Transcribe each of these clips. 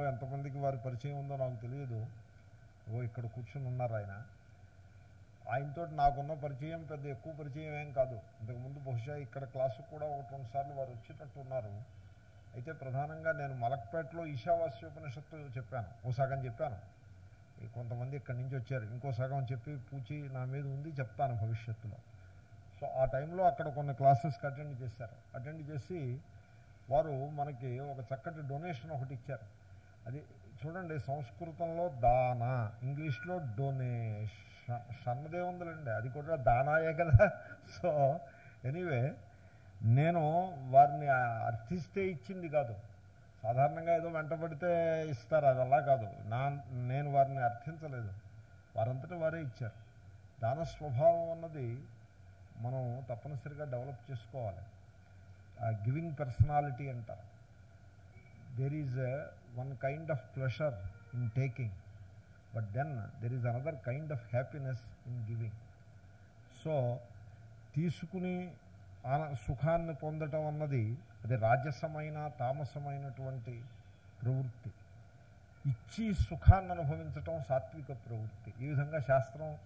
ఉందో ఎంతమందికి వారి పరిచయం ఉందో నాకు తెలియదు. ఓ ఇక్కడ కూర్చుని ఉన్నారు ఆయన. ఆయనతో నాకున్న పరిచయం పెద్ద ఎక్కువ పరిచయం ఏం కాదు. ఇంతకుముందు బహుశా ఇక్కడ క్లాసు కూడా ఒక రెండు సార్లు వారు వచ్చేటట్టున్నారు అయితే ప్రధానంగా నేను మలక్పేటలో ఈశావాస్యోపనిషత్తు చెప్పాను. ఓ సగం చెప్పాను. కొంతమంది ఇక్కడి నుంచి వచ్చారు. ఇంకో సగం చెప్పి పూచి నా మీద ఉంది చెప్తాను భవిష్యత్తులో. సో ఆ టైంలో అక్కడ కొన్ని క్లాసెస్కి అటెండ్ చేశారు. అటెండ్ చేసి వారు మనకి ఒక చక్కటి డొనేషన్ ఒకటి ఇచ్చారు. అది చూడండి సంస్కృతంలో దాన ఇంగ్లీష్లో డొనేషన్ షన్నదే ఉందిలేండి అది కూడా దానాయే కదా. సో ఎనీవే నేను వారిని అర్థిస్తే ఇచ్చింది కాదు. సాధారణంగా ఏదో వెంటబడితే ఇస్తారు అది అలా కాదు. నా నేను వారిని అర్థించలేదు. వారంతటి వారే ఇచ్చారు. దాన స్వభావం అన్నది మనం తప్పనిసరిగా డెవలప్ చేసుకోవాలి. గివింగ్ పర్సనాలిటీ అంటారు. There is one kind of pleasure in taking but then there is another kind of happiness in giving so తీసుకుని ఆన సుఖాన్ని పొందటం అన్నది అది రాజసమైన తామసమైనటువంటి ప్రవృత్తి. ఇచ్చి సుఖాన్ని అనుభవించటం సాత్విక ప్రవృత్తి. ఈ విధంగా శాస్త్రం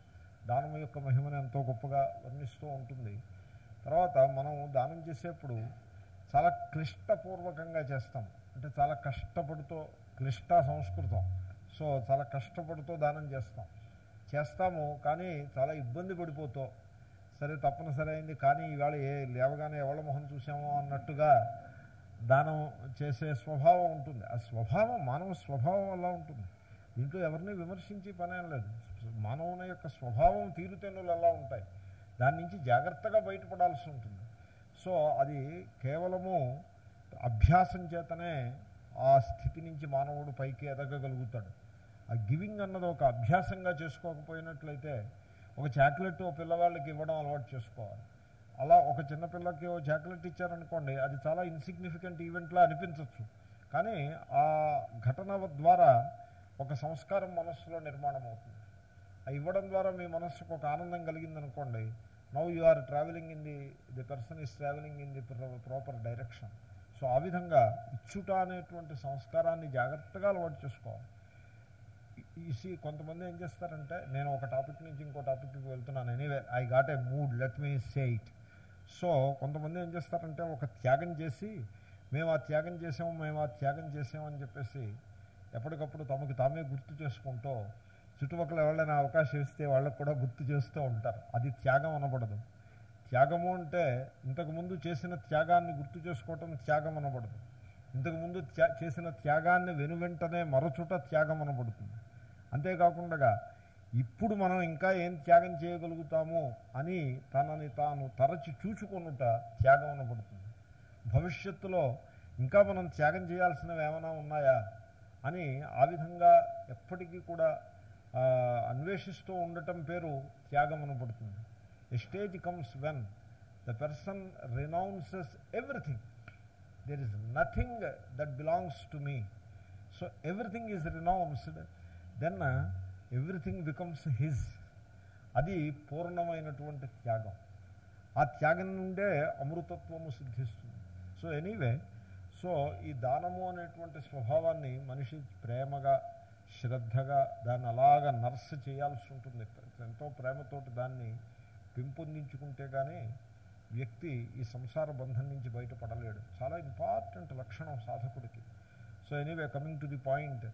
దానం యొక్క మహిమను ఎంతో గొప్పగా వర్ణిస్తూ ఉంటుంది. తర్వాత మనం దానం చేసేప్పుడు చాలా క్లిష్టపూర్వకంగా చేస్తాం. అంటే చాలా కష్టపడుతూ క్లిష్ట సంస్కృతం. సో చాలా కష్టపడుతూ దానం చేస్తాం. చేస్తాము కానీ చాలా ఇబ్బంది పడిపోతూ సరే తప్పనిసరి అయింది కానీ ఈవేళ ఏ లేవగానే ఎవళ్ళ మొహం చూసామో అన్నట్టుగా దానం చేసే స్వభావం ఉంటుంది. ఆ స్వభావం మానవ స్వభావం అలా ఉంటుంది. దీంట్లో ఎవరిని విమర్శించి పనేం లేదు. మానవుని యొక్క స్వభావం తీరుతెన్నులు అలా ఉంటాయి. దాని నుంచి జాగ్రత్తగా బయటపడాల్సి ఉంటుంది. సో అది కేవలము అభ్యాసం చేతనే ఆ స్థితి నుంచి మానవుడు పైకి ఎదగగలుగుతాడు. ఆ గివింగ్ అన్నది ఒక అభ్యాసంగా చేసుకోకపోయినట్లయితే ఒక చాక్లెట్ ఓ పిల్లవాళ్ళకి ఇవ్వడం అలవాటు చేసుకోవాలి. అలా ఒక చిన్నపిల్లకి ఓ చాక్లెట్ ఇచ్చారనుకోండి అది చాలా ఇన్సిగ్నిఫికెంట్ ఈవెంట్లా అనిపించవచ్చు కానీ ఆ ఘటన ద్వారా ఒక సంస్కారం మనస్సులో నిర్మాణం అవుతుంది. ఆ ఇవ్వడం ద్వారా మీ మనస్సుకు ఒక ఆనందం కలిగిందనుకోండి now you are travelling in the the person is travelling in the proper direction. So ఆ విధంగా ఇచ్చుట అనేటువంటి సంస్కారాన్ని జాగ్రత్తగా అలవాటు చేసుకోవాలి. ఈసీ కొంతమంది ఏం చేస్తారంటే నేను ఒక టాపిక్ నుంచి ఇంకో టాపిక్కి వెళ్తున్నాను. Anyway I got a mood let me say it so కొంతమంది ఏం చేస్తారంటే ఒక త్యాగం చేసి మేము ఆ త్యాగం చేసాము మేము ఆ త్యాగం చేసామని చెప్పేసి ఎప్పటికప్పుడు తమకు తామే గుర్తు చేసుకుంటూ చుట్టుపక్కల ఎవరైనా అవకాశం ఇస్తే వాళ్ళకు కూడా గుర్తు చేస్తూ ఉంటారు. అది త్యాగం అనబడదు. త్యాగము అంటే ఇంతకుముందు చేసిన త్యాగాన్ని గుర్తు చేసుకోవటం త్యాగం అనబడదు. ఇంతకుముందు త్యా చేసిన త్యాగాన్ని వెనువెంటనే మరచుట త్యాగం అనబడుతుంది. అంతేకాకుండా ఇప్పుడు మనం ఇంకా ఏం త్యాగం చేయగలుగుతాము అని తనని తాను తరచి చూచుకున్నట త్యాగం అనబడుతుంది. భవిష్యత్తులో ఇంకా మనం త్యాగం చేయాల్సినవి ఏమైనా ఉన్నాయా అని ఆ విధంగా ఎప్పటికీ కూడా అన్వేషిస్తూ ఉండటం పేరు త్యాగం అనబడుతుంది. A stage comes when the person renounces everything There is nothing that belongs to me so everything is renounced. Then everything uh, becomes his. అది పూర్ణమైనటువంటి త్యాగం ఆ త్యాగం నుండే అమృతత్వము సిద్ధిస్తుంది సో ఎనీవే సో ఈ దానము అనేటువంటి స్వభావాన్ని మనిషి ప్రేమగా శ్రద్ధగా దాన్ని అలాగా నర్స్ చేయాల్సి ఉంటుంది ఎంతో ప్రేమతోటి దాన్ని పెంపొందించుకుంటే కానీ వ్యక్తి ఈ సంసార బంధం నుంచి బయటపడలేడు. చాలా ఇంపార్టెంట్ లక్షణం సాధకుడికి. So anyway coming to the point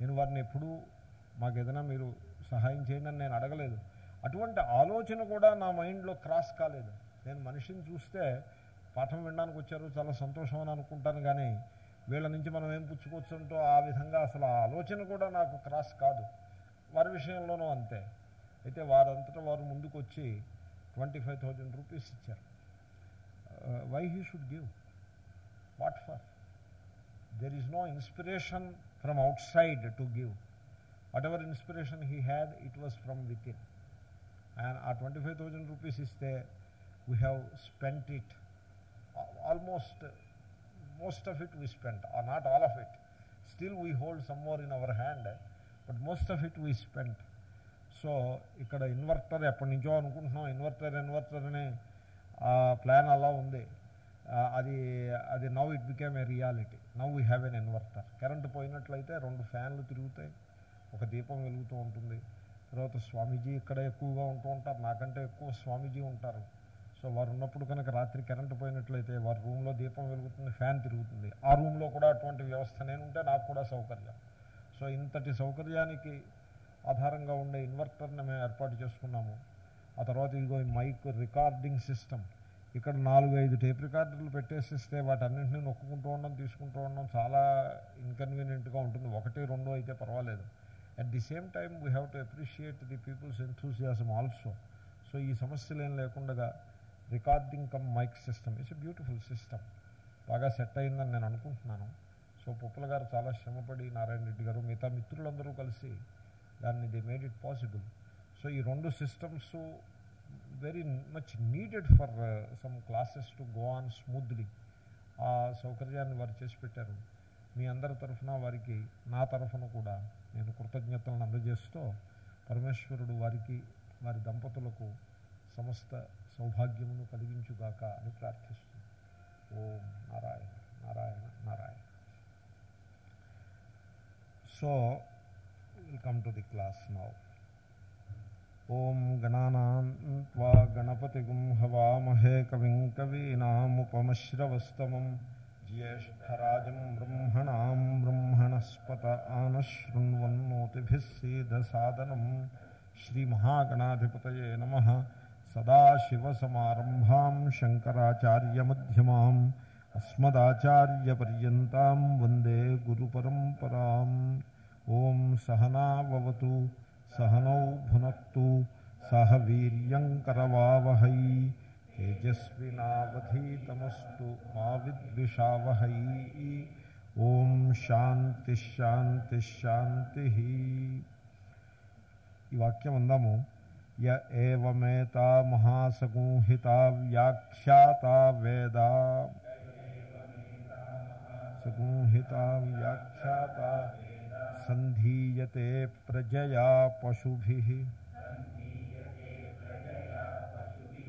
నేను వారిని ఎప్పుడూ మాకు ఏదైనా మీరు సహాయం చేయండి అని నేను అడగలేదు. అటువంటి ఆలోచన కూడా నా మైండ్లో క్రాస్ కాలేదు. నేను మనిషిని చూస్తే పాఠం వినడానికి వచ్చారు చాలా సంతోషం అని అనుకుంటాను కానీ వీళ్ళ నుంచి మనం ఏం పుచ్చుకోవచ్చుంటో ఆ విధంగా అసలు ఆ ఆలోచన కూడా నాకు క్రాస్ కాదు. వారి విషయంలోనూ అంతే. అయితే వారంతటా వారు ముందుకు వచ్చి 25,000 rupees icharu. Uh, why he should give? What for? There is no inspiration from outside to give. Whatever inspiration he had, it was from within. And our 25,000 rupees is there. We have spent it. Almost, most of it we spent, or not all of it. Still we hold some more in our hand, but most of it we spent. So ఇక్కడ inverter ఎప్పటి నుంచో అనుకుంటున్నాం. Inverter inverter అనే plan అలా ఉంది. అది అది now it became a reality now we have an inverter current పోయినట్లయితే రెండు ఫ్యాన్లు తిరుగుతాయి. ఒక దీపం వెలుగుతూ ఉంటుంది. తర్వాత స్వామీజీ ఇక్కడ ఎక్కువగా ఉంటూ ఉంటారు. నాకంటే ఎక్కువ స్వామీజీ ఉంటారు. సో వారు ఉన్నప్పుడు కనుక రాత్రి కరెంటు పోయినట్లయితే వారి రూమ్లో దీపం వెలుగుతుంది ఫ్యాన్ తిరుగుతుంది. ఆ రూమ్లో కూడా అటువంటి వ్యవస్థ నేను ఉంటే నాకు కూడా సౌకర్యం. సో ఇంతటి సౌకర్యానికి ఆధారంగా ఉండే ఇన్వర్టర్ని మేము ఏర్పాటు చేసుకున్నాము. ఆ తర్వాత ఇదిగో ఈ మైక్ రికార్డింగ్ సిస్టమ్. ఇక్కడ నాలుగు ఐదు టేప్ రికార్డర్లు పెట్టేసిస్తే వాటన్నింటినీ నొక్కుంటూ ఉండడం తీసుకుంటూ ఉండడం చాలా ఇన్కన్వీనియంట్గా ఉంటుంది. ఒకటి రెండు అయితే పర్వాలేదు. At the same time we have to appreciate the peoples enthusiasm also so ఈ సమస్యలు ఏం లేకుండా recording cum mike system. It's a beautiful system బాగా సెట్ అయిందని నేను అనుకుంటున్నాను. సో పుప్పల గారు చాలా శ్రమపడి నారాయణ రెడ్డి గారు మిగతా మిత్రులందరూ కలిసి దాన్ని they made it possible so ఈ రెండు systems very much needed for some classes to go on smoothly ఆ సౌకర్యాన్ని వారు చేసి పెట్టారు. మీ అందరి తరఫున వారికి నా తరఫున కూడా నేను కృతజ్ఞతలను అందజేస్తూ పరమేశ్వరుడు వారికి వారి దంపతులకు సమస్త సౌభాగ్యమును కలిగించుగాక అని ప్రార్థిస్తుంది ఓం Narayana Narayana Narayana. So we come to the class now ॐ गणानां त्वा गणपतिगुं हवामहे कविं कवीनामुपमश्रवस्तमं ज्येष्ठराजं ब्रह्मणां ब्रह्मणस्पत आनशृण्वन्नोतिभिः सीदसादनं श्रीमहागणाधिपतये नमः सदाशिवसमारम्भां शङ्कराचार्यमध्यमाम् अस्मदाचार्यपर्यन्तां वन्दे गुरुपरम्पराम् ॐ सहनाववतु सहनौ भुनक्तु सह वीर्यङ्करवावहै तेजस्विनावधीतमस्तु मा विद्विषावहै ॐ शान्तिश्शान्तिश्शान्तिः ఈ వాక్యం అందాము య ఏవమేతా మహాసగూహితా వ్యాఖ్యాతా వేద సగూహితా వ్యాఖ్యాత సంధీయతే ప్రజయా పశుభి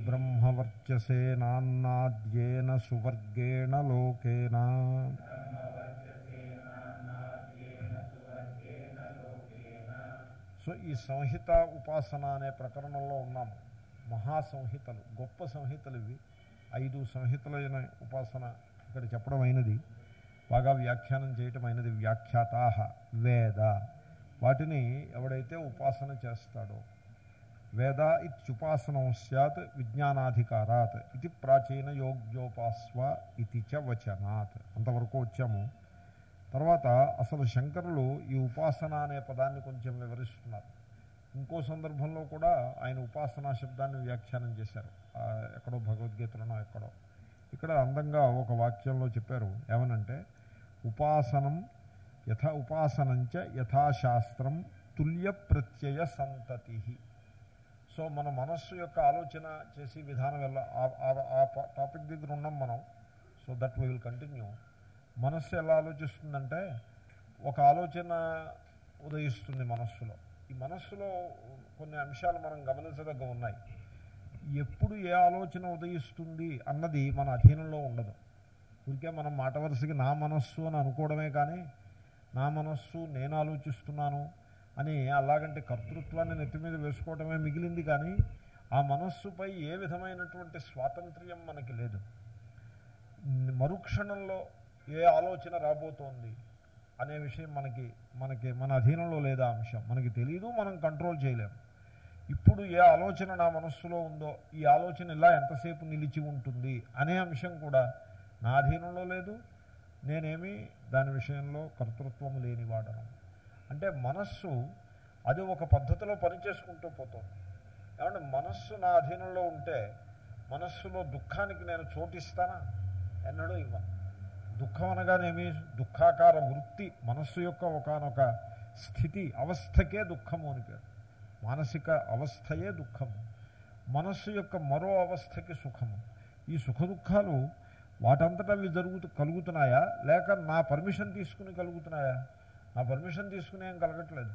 బ్రహ్మవర్చసేనాన్నాద్యేన సువర్గేణ లోకేన సో ఈ సంహిత ఉపాసన అనే ప్రకరణంలో ఉన్నాము మహాసంహితలు గొప్ప సంహితలు ఇవి. ఐదు సంహితలైన ఉపాసన ఇక్కడ చెప్పడం అయినది. బాగా వ్యాఖ్యానం చేయటం అయినది వ్యాఖ్యాతా వేద. వాటిని ఎవడైతే ఉపాసన చేస్తాడో వేద ఇత్యుపాసనం సత్ విజ్ఞానాధికారాత్ ఇది ప్రాచీన యోగ్యోపాస్వ ఇది చ వచనాత్. అంతవరకు వచ్చాము. తర్వాత అసలు శంకరులు ఈ ఉపాసన అనే పదాన్ని కొంచెం వివరిస్తున్నారు. ఇంకో సందర్భంలో కూడా ఆయన ఉపాసనా శబ్దాన్ని వ్యాఖ్యానం చేశారు. ఎక్కడో భగవద్గీతలోనో ఎక్కడో. ఇక్కడ అందంగా ఒక వాక్యంలో చెప్పారు. ఏమనంటే ఉపాసనం యథ ఉపాసనంచ యథాశాస్త్రం తుల్య ప్రత్యయ సంతతి. సో మన మనస్సు యొక్క ఆలోచన చేసి విధానం ఎలా ఆ టాపిక్ దగ్గర ఉన్నాం మనం. So that we will continue మనస్సు ఎలా ఆలోచిస్తుందంటే ఒక ఆలోచన ఉదయిస్తుంది మనస్సులో. ఈ మనస్సులో కొన్ని అంశాలు మనం గమనించదగ్గ ఉన్నాయి. ఎప్పుడు ఏ ఆలోచన ఉదయిస్తుంది అన్నది మన అధీనంలో ఉండదు. ఊరికే మనం మాట వరుసకి నా మనస్సు అని అనుకోవడమే కానీ నా మనస్సు నేను ఆలోచిస్తున్నాను అని అలాగంటే కర్తృత్వాన్ని నెత్తి మీద వేసుకోవడమే మిగిలింది కానీ ఆ మనస్సుపై ఏ విధమైనటువంటి స్వాతంత్ర్యం మనకి లేదు. మరుక్షణంలో ఏ ఆలోచన రాబోతోంది అనే విషయం మనకి మనకి మన అధీనంలో లేదా అంశం. మనకి తెలియదు మనం కంట్రోల్ చేయలేము. ఇప్పుడు ఏ ఆలోచన నా మనస్సులో ఉందో ఈ ఆలోచన ఇలా ఎంతసేపు నిలిచి ఉంటుంది అనే అంశం కూడా నా అధీనంలో లేదు నేనేమి దాని విషయంలో కర్తృత్వం లేనివాడను అంటే మనస్సు అది ఒక పద్ధతిలో పనిచేసుకుంటూ పోతుంది. ఏమంటే మనస్సు నా అధీనంలో ఉంటే మనస్సులో దుఃఖానికి నేను చోటిస్తానా? ఎన్నడూ ఇవ్వను దుఃఖం అనగానేమి? దుఃఖాకార వృత్తి మనస్సు యొక్క ఒకనొక స్థితి అవస్థకే దుఃఖము అని పేరు. మానసిక అవస్థయే దుఃఖము. మనస్సు యొక్క మరో అవస్థకి సుఖము. ఈ సుఖ దుఃఖాలు వాటంతటా అవి జరుగుతూ కలుగుతున్నాయా? లేక నా పర్మిషన్ తీసుకుని కలుగుతున్నాయా? నా పర్మిషన్ తీసుకుని ఏం కలగట్లేదు.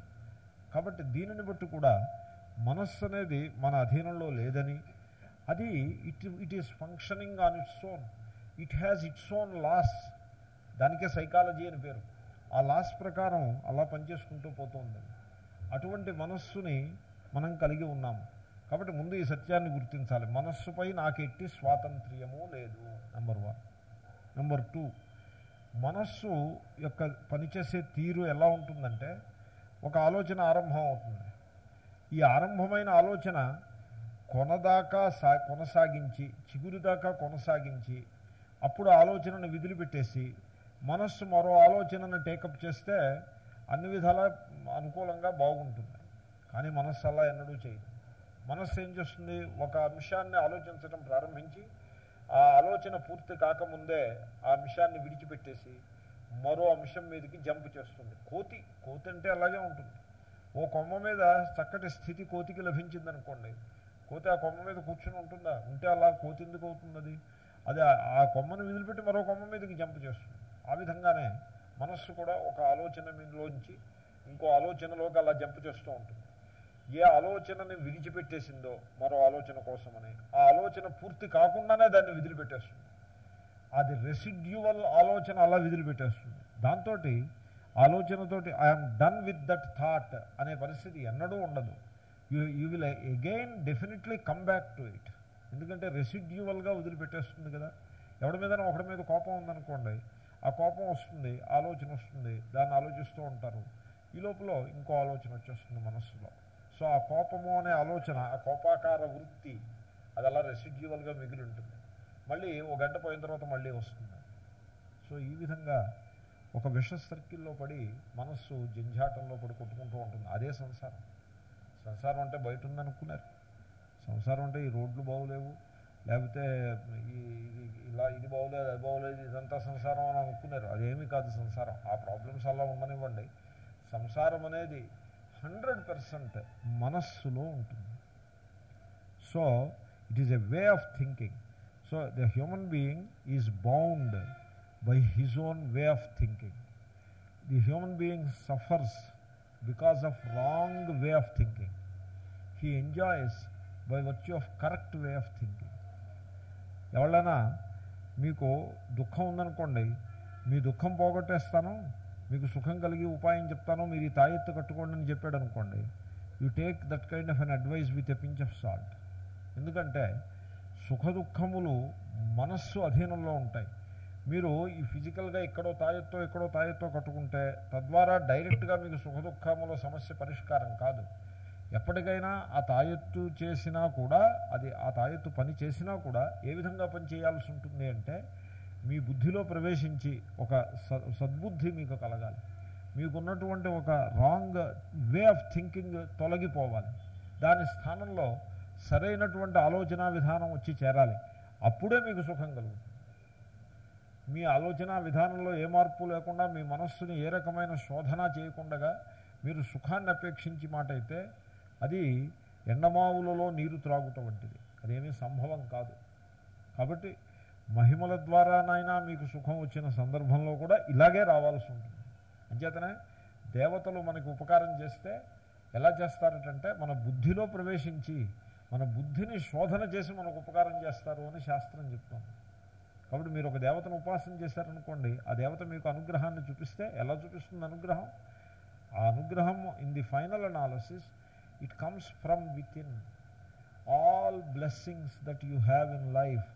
కాబట్టి దీనిని బట్టి కూడా మనస్సు అనేది మన అధీనంలో లేదని అది it it is functioning on its own. It has its own laws. దానికే సైకాలజీ అని పేరు. ఆ లాస్ ప్రకారం అలా పనిచేసుకుంటూ పోతుంది అటువంటి మనస్సుని మనం కలిగి ఉన్నాము. కాబట్టి ముందు ఈ సత్యాన్ని గుర్తించాలి. మనస్సుపై నాకు ఎట్టి స్వాతంత్ర్యము లేదు. నెంబర్ వన్ నెంబర్ టూ మనస్సు యొక్క పనిచేసే తీరు ఎలా ఉంటుందంటే ఒక ఆలోచన ఆరంభం అవుతుంది. ఈ ఆరంభమైన ఆలోచన కొనదాకా సా కొనసాగించి చిగురుదాకా కొనసాగించి అప్పుడు ఆలోచనను విదిలిపెట్టేసి మనస్సు మరో ఆలోచనను టేకప్ చేస్తే అన్ని విధాలా అనుకూలంగా బాగుంటుంది. కానీ మనస్సు అలా ఎన్నడూ చేయదు. మనస్సు ఏం చేస్తుంది? ఒక అంశాన్ని ఆలోచించడం ప్రారంభించి ఆ ఆలోచన పూర్తి కాకముందే ఆ అంశాన్ని విడిచిపెట్టేసి మరో అంశం మీదకి జంప్ చేస్తుంది. కోతి కోతి అంటే అలాగే ఉంటుంది. ఓ కొమ్మ మీద చక్కటి స్థితి కోతికి లభించిందనుకోండి. కోతి ఆ కొమ్మ మీద కూర్చుని ఉంటుందా? ఉంటే అలా కోతి ఎందుకు అవుతుంది అది అది ఆ కొమ్మను వదిలిపెట్టి మరో కొమ్మ మీదకి జంప్ చేస్తుంది. ఆ విధంగానే మనస్సు కూడా ఒక ఆలోచన మీదలోంచి ఇంకో ఆలోచనలోకి అలా జంప్ చేస్తూ ఉంటుంది. ఏ ఆలోచనని విడిచిపెట్టేసిందో మరో ఆలోచన కోసమని ఆ ఆలోచన పూర్తి కాకుండానే దాన్ని విదిలిపెట్టేస్తుంది. అది రెసిడ్యువల్ ఆలోచన అలా విదిలిపెట్టేస్తుంది. దాంతో ఆలోచనతోటి I'm done with that thought అనే పరిస్థితి ఎన్నడూ ఉండదు. You you will again definitely come back to it ఎందుకంటే రెసిడ్యువల్గా వదిలిపెట్టేస్తుంది కదా. ఎవడి మీద ఒకడి మీద కోపం ఉందనుకోండి ఆ కోపం వస్తుంది ఆలోచన వస్తుంది దాన్ని ఆలోచిస్తూ ఉంటారు. ఈ లోపల ఇంకో ఆలోచన వచ్చేస్తుంది మనస్సులో. సో ఆ కోపము అనే ఆలోచన ఆ కోపాకార వృత్తి అది అలా రెసిడ్యువల్గా మిగిలి ఉంటుంది. మళ్ళీ ఒక గంట పోయిన తర్వాత మళ్ళీ వస్తుంది. సో ఈ విధంగా ఒక విష సర్కిల్లో పడి మనస్సు జంజాటంలో పడి కొట్టుకుంటూ ఉంటుంది. అదే సంసారం. సంసారం అంటే బయట ఉందనుకున్నారు. సంసారం అంటే ఈ రోడ్లు బాగోలేవు. లేకపోతే ఈ ఇలా ఇది బాగోలేదు అది బాగోలేదు ఇదంతా సంసారం అని అనుకున్నారు. అదేమీ కాదు సంసారం. ఆ ప్రాబ్లమ్స్ అలా ఉండనివ్వండి. సంసారం అనేది హండ్రెడ్ పర్సెంట్ మనస్సులో ఉంటుంది. So it is a way of thinking so the human being is bound by his own way of thinking the human being suffers because of wrong way of thinking he enjoys by virtue of correct way of thinking ఎవరైనా మీకు దుఃఖం ఉందనుకోండి మీ దుఃఖం పోగొట్టేస్తాను మీకు సుఖం కలిగి ఉపాయం చెప్తాను మీరు ఈ తాయెత్తు కట్టుకోండి అని చెప్పాడు అనుకోండి. You take that kind of an advice with a pinch of salt ఎందుకంటే సుఖ దుఃఖములు మనస్సు అధీనంలో ఉంటాయి. మీరు ఈ ఫిజికల్గా ఎక్కడో తాయెత్తో ఎక్కడో తాయెత్తో కట్టుకుంటే తద్వారా డైరెక్ట్గా మీకు సుఖ దుఃఖముల సమస్య పరిష్కారం కాదు. ఎప్పటికైనా ఆ తాయెత్తు చేసినా కూడా అది ఆ తాయెత్తు పని చేసినా కూడా ఏ విధంగా పని చేయాల్సి ఉంటుంది అంటే మీ బుద్ధిలో ప్రవేశించి ఒక సద్బుద్ధి మీకు కలగాలి. మీకున్నటువంటి ఒక రాంగ్ వే ఆఫ్ థింకింగ్ తొలగిపోవాలి. దాని స్థానంలో సరైనటువంటి ఆలోచన విధానం వచ్చి చేరాలి. అప్పుడే మీకు సుఖం కలుగుతుంది. మీ ఆలోచన విధానంలో ఏ మార్పు లేకుండా మీ మనస్సుని ఏ రకమైన శోధన చేయకుండా మీరు సుఖాన్ని అపేక్షించి మాట అయితే అది ఎండమావులలో నీరు త్రాగుట వంటిది. అదేమీ సంభవం కాదు. కాబట్టి మహిమల ద్వారానైనా మీకు సుఖం వచ్చిన సందర్భంలో కూడా ఇలాగే రావాల్సి ఉంటుంది. అంచేతనే దేవతలు మనకు ఉపకారం చేస్తే ఎలా చేస్తారటంటే మన బుద్ధిలో ప్రవేశించి మన బుద్ధిని శోధన చేసి మనకు ఉపకారం చేస్తారు అని శాస్త్రం చెప్తుంది. కాబట్టి మీరు ఒక దేవతను ఉపాసన చేశారనుకోండి ఆ దేవత మీకు అనుగ్రహాన్ని చూపిస్తే ఎలా చూపిస్తుంది అనుగ్రహం? ఆ అనుగ్రహం in the final analysis it comes from within all blessings that you have in life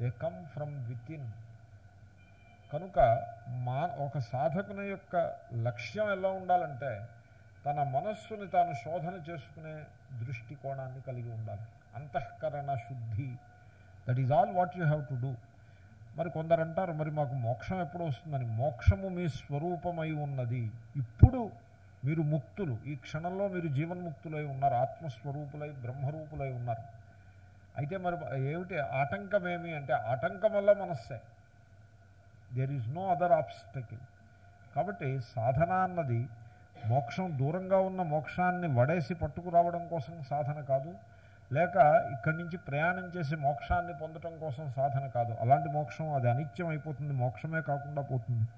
they come from within కనుక మా ఒక సాధకుని యొక్క లక్ష్యం ఎలా ఉండాలంటే తన మనస్సుని తాను శోధన చేసుకునే దృష్టికోణాన్ని కలిగి ఉండాలి. అంతఃకరణ శుద్ధి. That is all what you have to do మరి కొందరు అంటారు మరి మాకు మోక్షం ఎప్పుడు వస్తుందని? మోక్షము మీ స్వరూపమై ఉన్నది. ఇప్పుడు మీరు ముక్తులు. ఈ క్షణంలో మీరు జీవన్ముక్తులై ఉన్నారు ఆత్మస్వరూపులై బ్రహ్మరూపులై ఉన్నారు. అయితే మరి ఏమిటి ఆటంకం ఏమి అంటే ఆటంకం వల్ల మనస్సే. There is no other obstacle కాబట్టి సాధన అన్నది మోక్షం దూరంగా ఉన్న మోక్షాన్ని వడేసి పట్టుకురావడం కోసం సాధన కాదు. లేక ఇక్కడి నుంచి ప్రయాణం చేసి మోక్షాన్ని పొందటం కోసం సాధన కాదు. అలాంటి మోక్షం అది అనిత్యం అయిపోతుంది. మోక్షమే కాకుండా పోతుంది.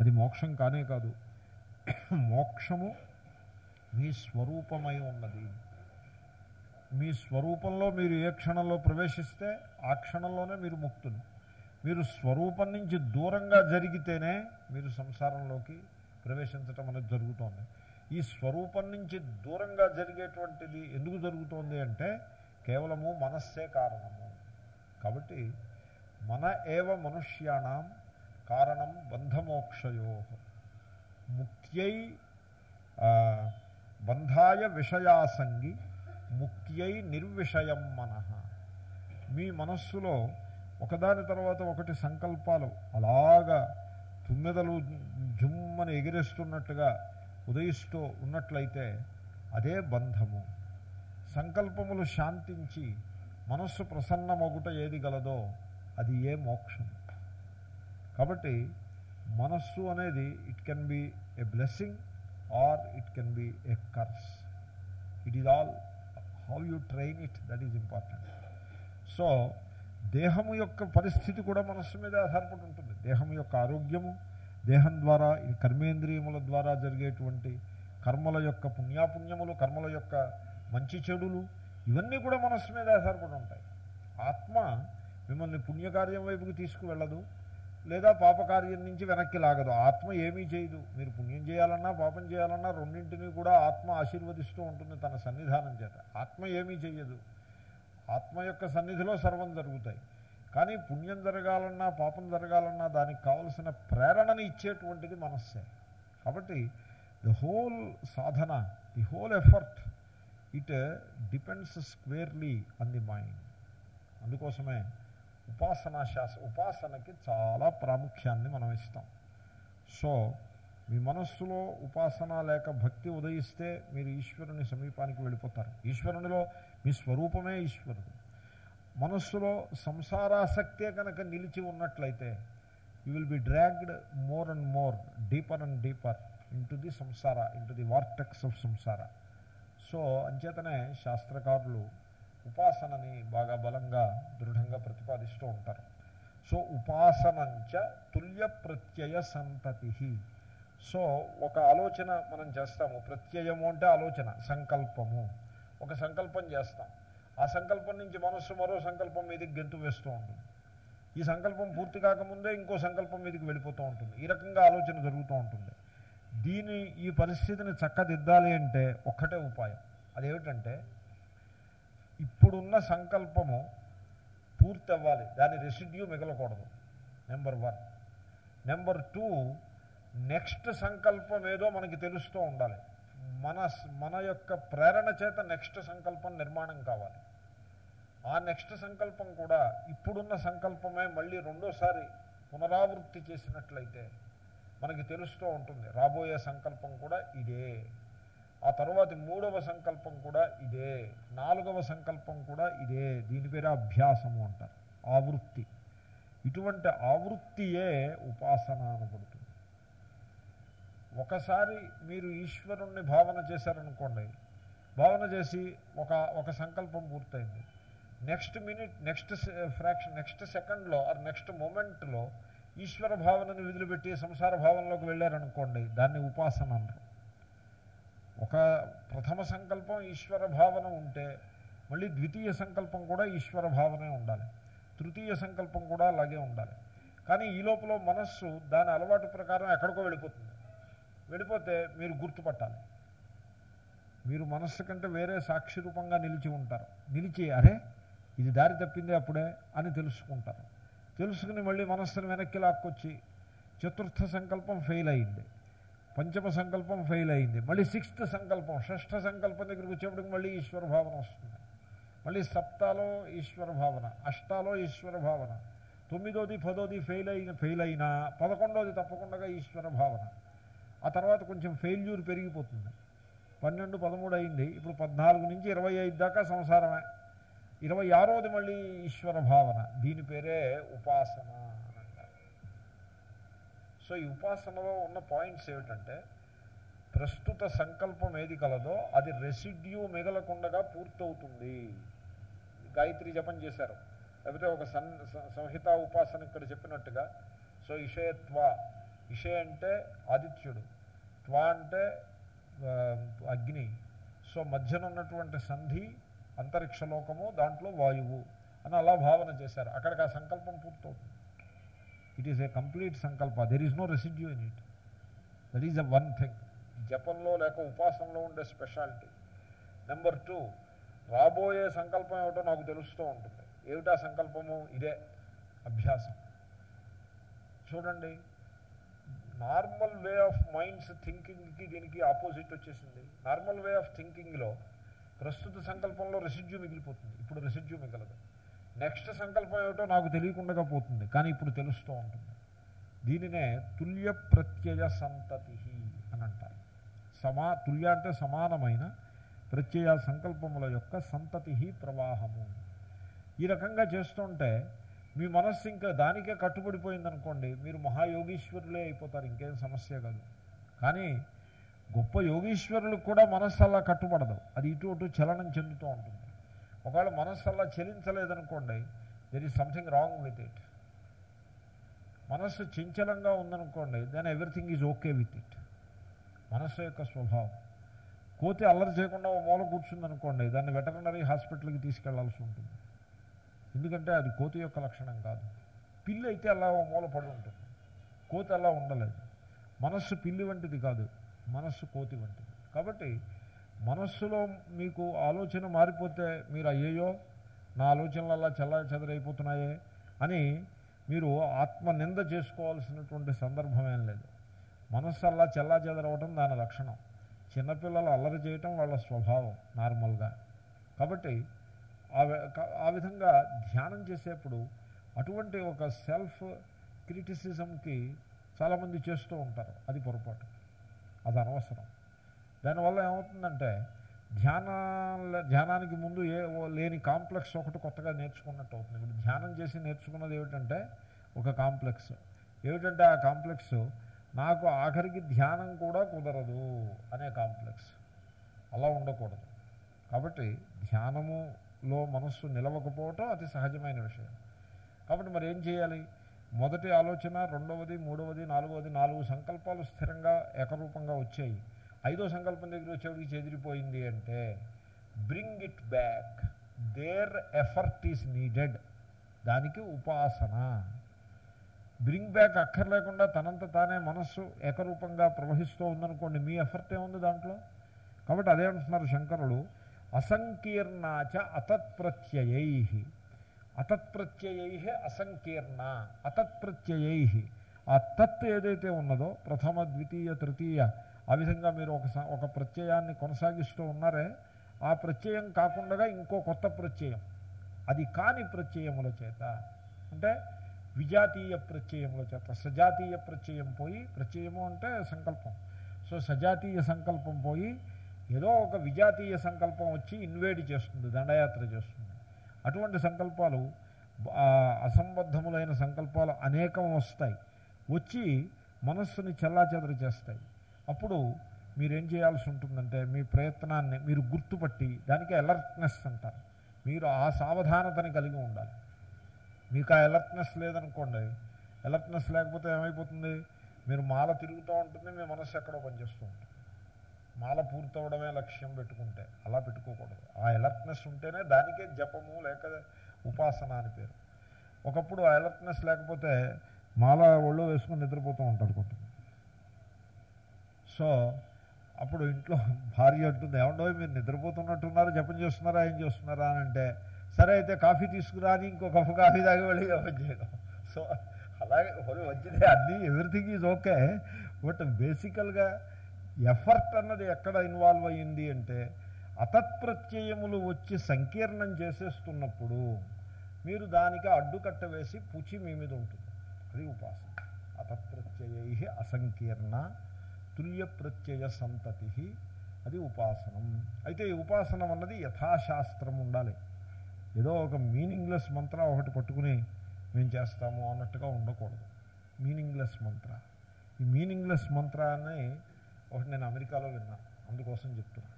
అది మోక్షం కానే కాదు. మోక్షము మీ స్వరూపమై ఉన్నది. మీ స్వరూపంలో మీరు ఏ క్షణంలో ప్రవేశిస్తే ఆ క్షణంలోనే మీరు ముక్తులు. మీరు స్వరూపం నుంచి దూరంగా జరిగితేనే మీరు సంసారంలోకి ప్రవేశించటం అనేది జరుగుతోంది. ఈ స్వరూపం నుంచి దూరంగా జరిగేటువంటిది ఎందుకు జరుగుతోంది అంటే కేవలము మనస్సే కారణము. కాబట్టి మన ఏవ మనుష్యాణం కారణం బంధమోక్షయో. ముక్త్యై బంధాయ విషయాసంగి ముఖ్యై నిర్విషయం మనః. మీ మనస్సులో ఒకదాని తర్వాత ఒకటి సంకల్పాలు అలాగా తుమ్మెదలు జుమ్మని ఎగిరేస్తున్నట్టుగా ఉదయిస్తూ ఉన్నట్లయితే అదే బంధము. సంకల్పములు శాంతించి మనస్సు ప్రసన్నమొగుట ఏది గలదో అది ఏ మోక్షం కాబట్టి మనస్సు అనేది it can be a blessing or it can be a curse it is all how you train it that is important so దేహము యొక్క పరిస్థితి కూడా మనస్సు మీద ఆధారపడి ఉంటుంది. దేహం యొక్క ఆరోగ్యము దేహం ద్వారా ఈ కర్మేంద్రియముల ద్వారా జరిగేటువంటి కర్మల యొక్క పుణ్యాపుణ్యములు కర్మల యొక్క మంచి చెడులు ఇవన్నీ కూడా మనస్సు మీద ఆధారపడి ఉంటాయి. ఆత్మ మిమ్మల్ని పుణ్యకార్యం వైపుకి తీసుకువెళ్ళదు. లేదా పాపకార్యం నుంచి వెనక్కి లాగదు. ఆత్మ ఏమీ చేయదు. మీరు పుణ్యం చేయాలన్నా పాపం చేయాలన్నా రెండింటినీ కూడా ఆత్మ ఆశీర్వదిస్తూ ఉంటుంది తన సన్నిధానం చేత. ఆత్మ ఏమీ చేయదు ఆత్మ యొక్క సన్నిధిలో సర్వం జరుగుతాయి. కానీ పుణ్యం జరగాలన్నా పాపం జరగాలన్నా దానికి కావలసిన ప్రేరణని ఇచ్చేటువంటిది మనస్సే. కాబట్టి the whole sadhana the whole effort it depends squarely on the mind అందుకోసమే ఉపాసనా శాస ఉపాసనకి చాలా ప్రాముఖ్యాన్ని మనం ఇస్తాం. సో మీ మనస్సులో ఉపాసన లేక భక్తి ఉదయిస్తే మీరు ఈశ్వరుని సమీపానికి వెళ్ళిపోతారు. ఈశ్వరునిలో మీ స్వరూపమే ఈశ్వరుడు. మనస్సులో సంసారాసక్తే కనుక నిలిచి ఉన్నట్లయితే you will be dragged more and more deeper and deeper into the samsara into the vortex of samsara so అంచేతనే శాస్త్రకారులు ఉపాసనని బాగా బలంగా దృఢంగా ప్రతిపాదిస్తూ ఉంటారు. సో ఉపాసనంచ తుల్య ప్రత్యయ సంతతి సో ఒక ఆలోచన మనం చేస్తాము. ప్రత్యయము అంటే ఆలోచన సంకల్పము. ఒక సంకల్పం చేస్తాం. ఆ సంకల్పం నుంచి మనస్సు మరో సంకల్పం మీదకి గెంతు వేస్తూ ఉంటుంది. ఈ సంకల్పం పూర్తి కాకముందే ఇంకో సంకల్పం మీదకి వెళ్ళిపోతూ ఉంటుంది. ఈ రకంగా ఆలోచన జరుగుతూ ఉంటుంది. దీని ఈ పరిస్థితిని చక్కదిద్దాలి అంటే ఒక్కటే ఉపాయం. అదేమిటంటే ఇప్పుడున్న సంకల్పము పూర్తి అవ్వాలి దాని residue మిగలకూడదు. Number one number two next సంకల్పం ఏదో మనకి తెలుస్తూ ఉండాలి. మన మన యొక్క ప్రేరణ చేత నెక్స్ట్ సంకల్పం నిర్మాణం కావాలి. ఆ నెక్స్ట్ సంకల్పం కూడా ఇప్పుడున్న సంకల్పమే మళ్ళీ రెండోసారి పునరావృత్తి చేసినట్లయితే మనకి తెలుస్తూ ఉంటుంది. రాబోయే సంకల్పం కూడా ఇదే. ఆ తర్వాత మూడవ సంకల్పం కూడా ఇదే. నాలుగవ సంకల్పం కూడా ఇదే. దీని పేరు అభ్యాసము అంటారు. ఆవృత్తి. ఇటువంటి ఆవృత్తియే ఉపాసన అనబడుతుంది. ఒకసారి మీరు ఈశ్వరుణ్ణి భావన చేశారనుకోండి భావన చేసి ఒక ఒక సంకల్పం పూర్తయింది. Next minute next fraction next సెకండ్లో ఆర్ నెక్స్ట్ మూమెంట్లో ఈశ్వర భావనని విధులుపెట్టి సంసార భావనలోకి వెళ్ళారనుకోండి దాన్ని ఉపాసన అంటారు. ఒక ప్రథమ సంకల్పం ఈశ్వర భావన ఉంటే మళ్ళీ ద్వితీయ సంకల్పం కూడా ఈశ్వర భావనే ఉండాలి. తృతీయ సంకల్పం కూడా అలాగే ఉండాలి. కానీ ఈ లోపల మనస్సు దాని అలవాటు ప్రకారం ఎక్కడికో వెళ్ళిపోతుంది. వెళ్ళిపోతే మీరు గుర్తుపట్టాలి. మీరు మనస్సు కంటే వేరే సాక్షి రూపంగా నిలిచి ఉంటారు. నిలిచి అరే ఇది దారి తప్పింది అప్పుడే అని తెలుసుకుంటారు. తెలుసుకుని మళ్ళీ మనస్సును వెనక్కి లాక్కొచ్చి చతుర్థ సంకల్పం ఫెయిల్ అయింది. పంచమ సంకల్పం ఫెయిల్ అయింది. మళ్ళీ సిక్స్త్ సంకల్పం షష్ఠ సంకల్పం దగ్గరికి వచ్చేప్పటికి మళ్ళీ ఈశ్వర భావన వస్తుంది. మళ్ళీ సప్తాలో ఈశ్వర భావన అష్టాలో ఈశ్వర భావన తొమ్మిదోది పదోది ఫెయిల్ అయిన ఫెయిల్ అయినా పదకొండోది తప్పకుండా ఈశ్వర భావన. ఆ తర్వాత కొంచెం ఫెయిల్యూర్ పెరిగిపోతుంది. పన్నెండు పదమూడు అయింది. ఇప్పుడు పద్నాలుగు నుంచి ఇరవై ఐదు దాకా సంసారమే. ఇరవై ఆరోది మళ్ళీ ఈశ్వర భావన. దీని పేరే ఉపాసన. సో ఈ ఉపాసనలో ఉన్న పాయింట్స్ ఏమిటంటే ప్రస్తుత సంకల్పం ఏది కలదో అది రెసిడ్యూ మిగలకుండగా పూర్తవుతుంది. గాయత్రి జపం చేశారు. లేకపోతే ఒక సన్ సంహిత ఉపాసన ఇక్కడ చెప్పినట్టుగా సో ఇషయత్వ ఇషయ అంటే ఆదిత్యుడు. త్వ అంటే అగ్ని. సో మధ్యన ఉన్నటువంటి సంధి అంతరిక్షలోకము దాంట్లో వాయువు అని అలా భావన చేశారు. అక్కడికి ఆ సంకల్పం పూర్తవుతుంది. It is a complete sankalpa there is no residue in it that is a one thing జపంలో లేక ఉపాసనలో ఉండే స్పెషాలిటీ నెంబర్ టూ రాబోయే సంకల్పం ఏమిటో నాకు తెలుస్తూ ఉంటుంది ఏమిటా సంకల్పము ఇదే అభ్యాసం చూడండి నార్మల్ వే ఆఫ్ మైండ్స్ థింకింగ్కి దీనికి ఆపోజిట్ వచ్చేసింది నార్మల్ వే ఆఫ్ థింకింగ్లో ప్రస్తుత సంకల్పంలో రెసిడ్యూ మిగిలిపోతుంది ఇప్పుడు రెసిడ్యూ మిగలదు నెక్స్ట్ సంకల్పం ఏమిటో నాకు తెలియకుండా పోతుంది కానీ ఇప్పుడు తెలుస్తూ ఉంటుంది. దీనినే తుల్య ప్రత్యయ సంతతి అని అంటారు. సమా తుల్య అంటే సమానమైన ప్రత్యయ సంకల్పముల యొక్క సంతతి ప్రవాహము. ఈ రకంగా చేస్తుంటే మీ మనస్సు ఇంకా దానికే కట్టుబడిపోయిందనుకోండి మీరు మహాయోగీశ్వరులే అయిపోతారు ఇంకేం సమస్య కాదు. కానీ గొప్ప యోగీశ్వరులకు కూడా మనస్సు అలా కట్టుబడదు. అది ఇటు అటు చలనం చెందుతూ ఉంటుంది. ఒకవేళ మనస్సు అలా చెలించలేదనుకోండి there is something wrong with it మనస్సు చంచలంగా ఉందనుకోండి then everything is okay with it మనస్సు యొక్క స్వభావం. కోతి అల్లరి చేయకుండా ఓ మూల కూర్చుందనుకోండి దాన్ని వెటర్నరీ హాస్పిటల్కి తీసుకెళ్ళాల్సి ఉంటుంది. ఎందుకంటే అది కోతి యొక్క లక్షణం కాదు. పిల్లి అయితే అలా ఓ మూల పడి ఉంటుంది. కోతి అలా ఉండలేదు. మనస్సు పిల్లి వంటిది కాదు మనస్సు కోతి వంటిది. కాబట్టి మనస్సులో మీకు ఆలోచన మారిపోతే మీరు అయ్యయ్యో నా ఆలోచనలు అలా చల్ల చెదరైపోతున్నాయే అని మీరు ఆత్మ నింద చేసుకోవాల్సినటువంటి సందర్భం ఏం లేదు. మనస్సు అలా చెల్లా చెదరవటం దాని లక్షణం. చిన్నపిల్లలు అల్లరి చేయటం వాళ్ళ స్వభావం నార్మల్గా. కాబట్టి ఆ ఆ విధంగా ధ్యానం చేసేప్పుడు అటువంటి ఒక సెల్ఫ్ క్రిటిసిజంకి చాలామంది చేస్తూ ఉంటారు. అది పొరపాటు. అది అనవసరం. దానివల్ల ఏమవుతుందంటే ధ్యాన ధ్యానానికి ముందు ఏ లేని కాంప్లెక్స్ ఒకటి కొత్తగా నేర్చుకున్నట్టు అవుతుంది. ఇప్పుడు ధ్యానం చేసి నేర్చుకున్నది ఏమిటంటే ఒక కాంప్లెక్స్. ఏమిటంటే ఆ కాంప్లెక్స్ నాకు ఆఖరికి ధ్యానం కూడా కుదరదు అనే కాంప్లెక్స్. అలా ఉండకూడదు. కాబట్టి ధ్యానములో మనస్సు నిలవకపోవటం అతి సహజమైన విషయం. కాబట్టి మరి ఏం చేయాలి? మొదటి ఆలోచన రెండవది మూడవది నాలుగవది నాలుగు సంకల్పాలు స్థిరంగా ఏకరూపంగా వచ్చాయి. ఐదో సంకల్పం దగ్గర వచ్చేవాడికి చెదిరిపోయింది అంటే bring it back there effort is needed దానికి ఉపాసన. బ్రింగ్ బ్యాక్ అక్కర్లేకుండా తనంత తానే మనస్సు ఏకరూపంగా ప్రవహిస్తూ ఉందనుకోండి మీ ఎఫర్ట్ ఏముంది దాంట్లో? కాబట్టి అదే అంటున్నారు శంకరులు అసంకీర్ణాచ అతత్ప్రత్యయై. అతత్ప్రత్యయై అసంకీర్ణ అతత్ప్రత్యయై. ఆ తత్ ఏదైతే ఉన్నదో ప్రథమ ద్వితీయ తృతీయ ఆ విధంగా మీరు ఒక ఒక ప్రత్యయాన్ని కొనసాగిస్తూ ఉన్నారే ఆ ప్రత్యయం కాకుండా ఇంకో కొత్త ప్రత్యయం. అది కాని ప్రత్యయముల చేత అంటే విజాతీయ ప్రత్యయముల చేత సజాతీయ ప్రత్యయం పోయి ప్రత్యయము అంటే సంకల్పం. సో సజాతీయ సంకల్పం పోయి ఏదో ఒక విజాతీయ సంకల్పం వచ్చి ఇన్వేడ్ చేస్తుంది దండయాత్ర చేస్తుంది. అటువంటి సంకల్పాలు అసంబద్ధములైన సంకల్పాలు అనేకం వస్తాయి. వచ్చి మనస్సుని చెల్లాచెదరు చేస్తాయి. అప్పుడు మీరేం చేయాల్సి ఉంటుందంటే మీ ప్రయత్నాన్ని మీరు గుర్తుపట్టి దానికి అలర్ట్నెస్ అంటారు. మీరు ఆ సావధానతని కలిగి ఉండాలి. మీకు ఆ అలర్ట్నెస్ లేదనుకోండి అలర్ట్నెస్ లేకపోతే ఏమైపోతుంది? మీరు మాల తిరుగుతూ ఉంటుంది మీ మనస్సు ఎక్కడో పనిచేస్తూ ఉంటుంది. మాల పూర్తవడమే లక్ష్యం పెట్టుకుంటే అలా పెట్టుకోకూడదు. ఆ అలర్ట్నెస్ ఉంటేనే దానికే జపము లేక ఉపాసన అని పేరు. ఒకప్పుడు ఆ అలర్ట్నెస్ లేకపోతే మాల ఒళ్ళు వేసుకుని నిద్రపోతూ ఉంటారు కొంతమంది. సో అప్పుడు ఇంట్లో భార్య అంటుంది ఏమండో మీరు నిద్రపోతున్నట్టున్నారు జపం చేస్తున్నారా ఏం చేస్తున్నారా? అని అంటే సరే అయితే కాఫీ తీసుకురా అని ఇంకో కప్పు కాఫీ తాగి వెళ్ళి జపం చేయడం సో అలాగే హోలీ వచ్చింది అన్నీ ఎవ్రీథింగ్ ఈజ్ ఓకే. బట్ బేసికల్గా ఎఫర్ట్ అన్నది ఎక్కడ ఇన్వాల్వ్ అయ్యింది అంటే అతత్ప్రత్యయములు వచ్చి సంకీర్ణం చేసేస్తున్నప్పుడు మీరు దానికి అడ్డుకట్ట వేసి పుచి మీ మీద ఉంటుంది. అది ఉపాసన. అతత్ప్రత్యయై అసంకీర్ణ తుల్య ప్రత్యయ సంతతి అది ఉపాసనం. అయితే ఈ ఉపాసనం అన్నది యథాశాస్త్రం ఉండాలి. ఏదో ఒక మీనింగ్లెస్ మంత్ర ఒకటి పట్టుకుని మేము చేస్తాము అన్నట్టుగా ఉండకూడదు. మీనింగ్లెస్ మంత్ర. ఈ మీనింగ్లెస్ మంత్ర అని ఒకటి నేను అమెరికాలో విన్నాను అందుకోసం చెప్తున్నాను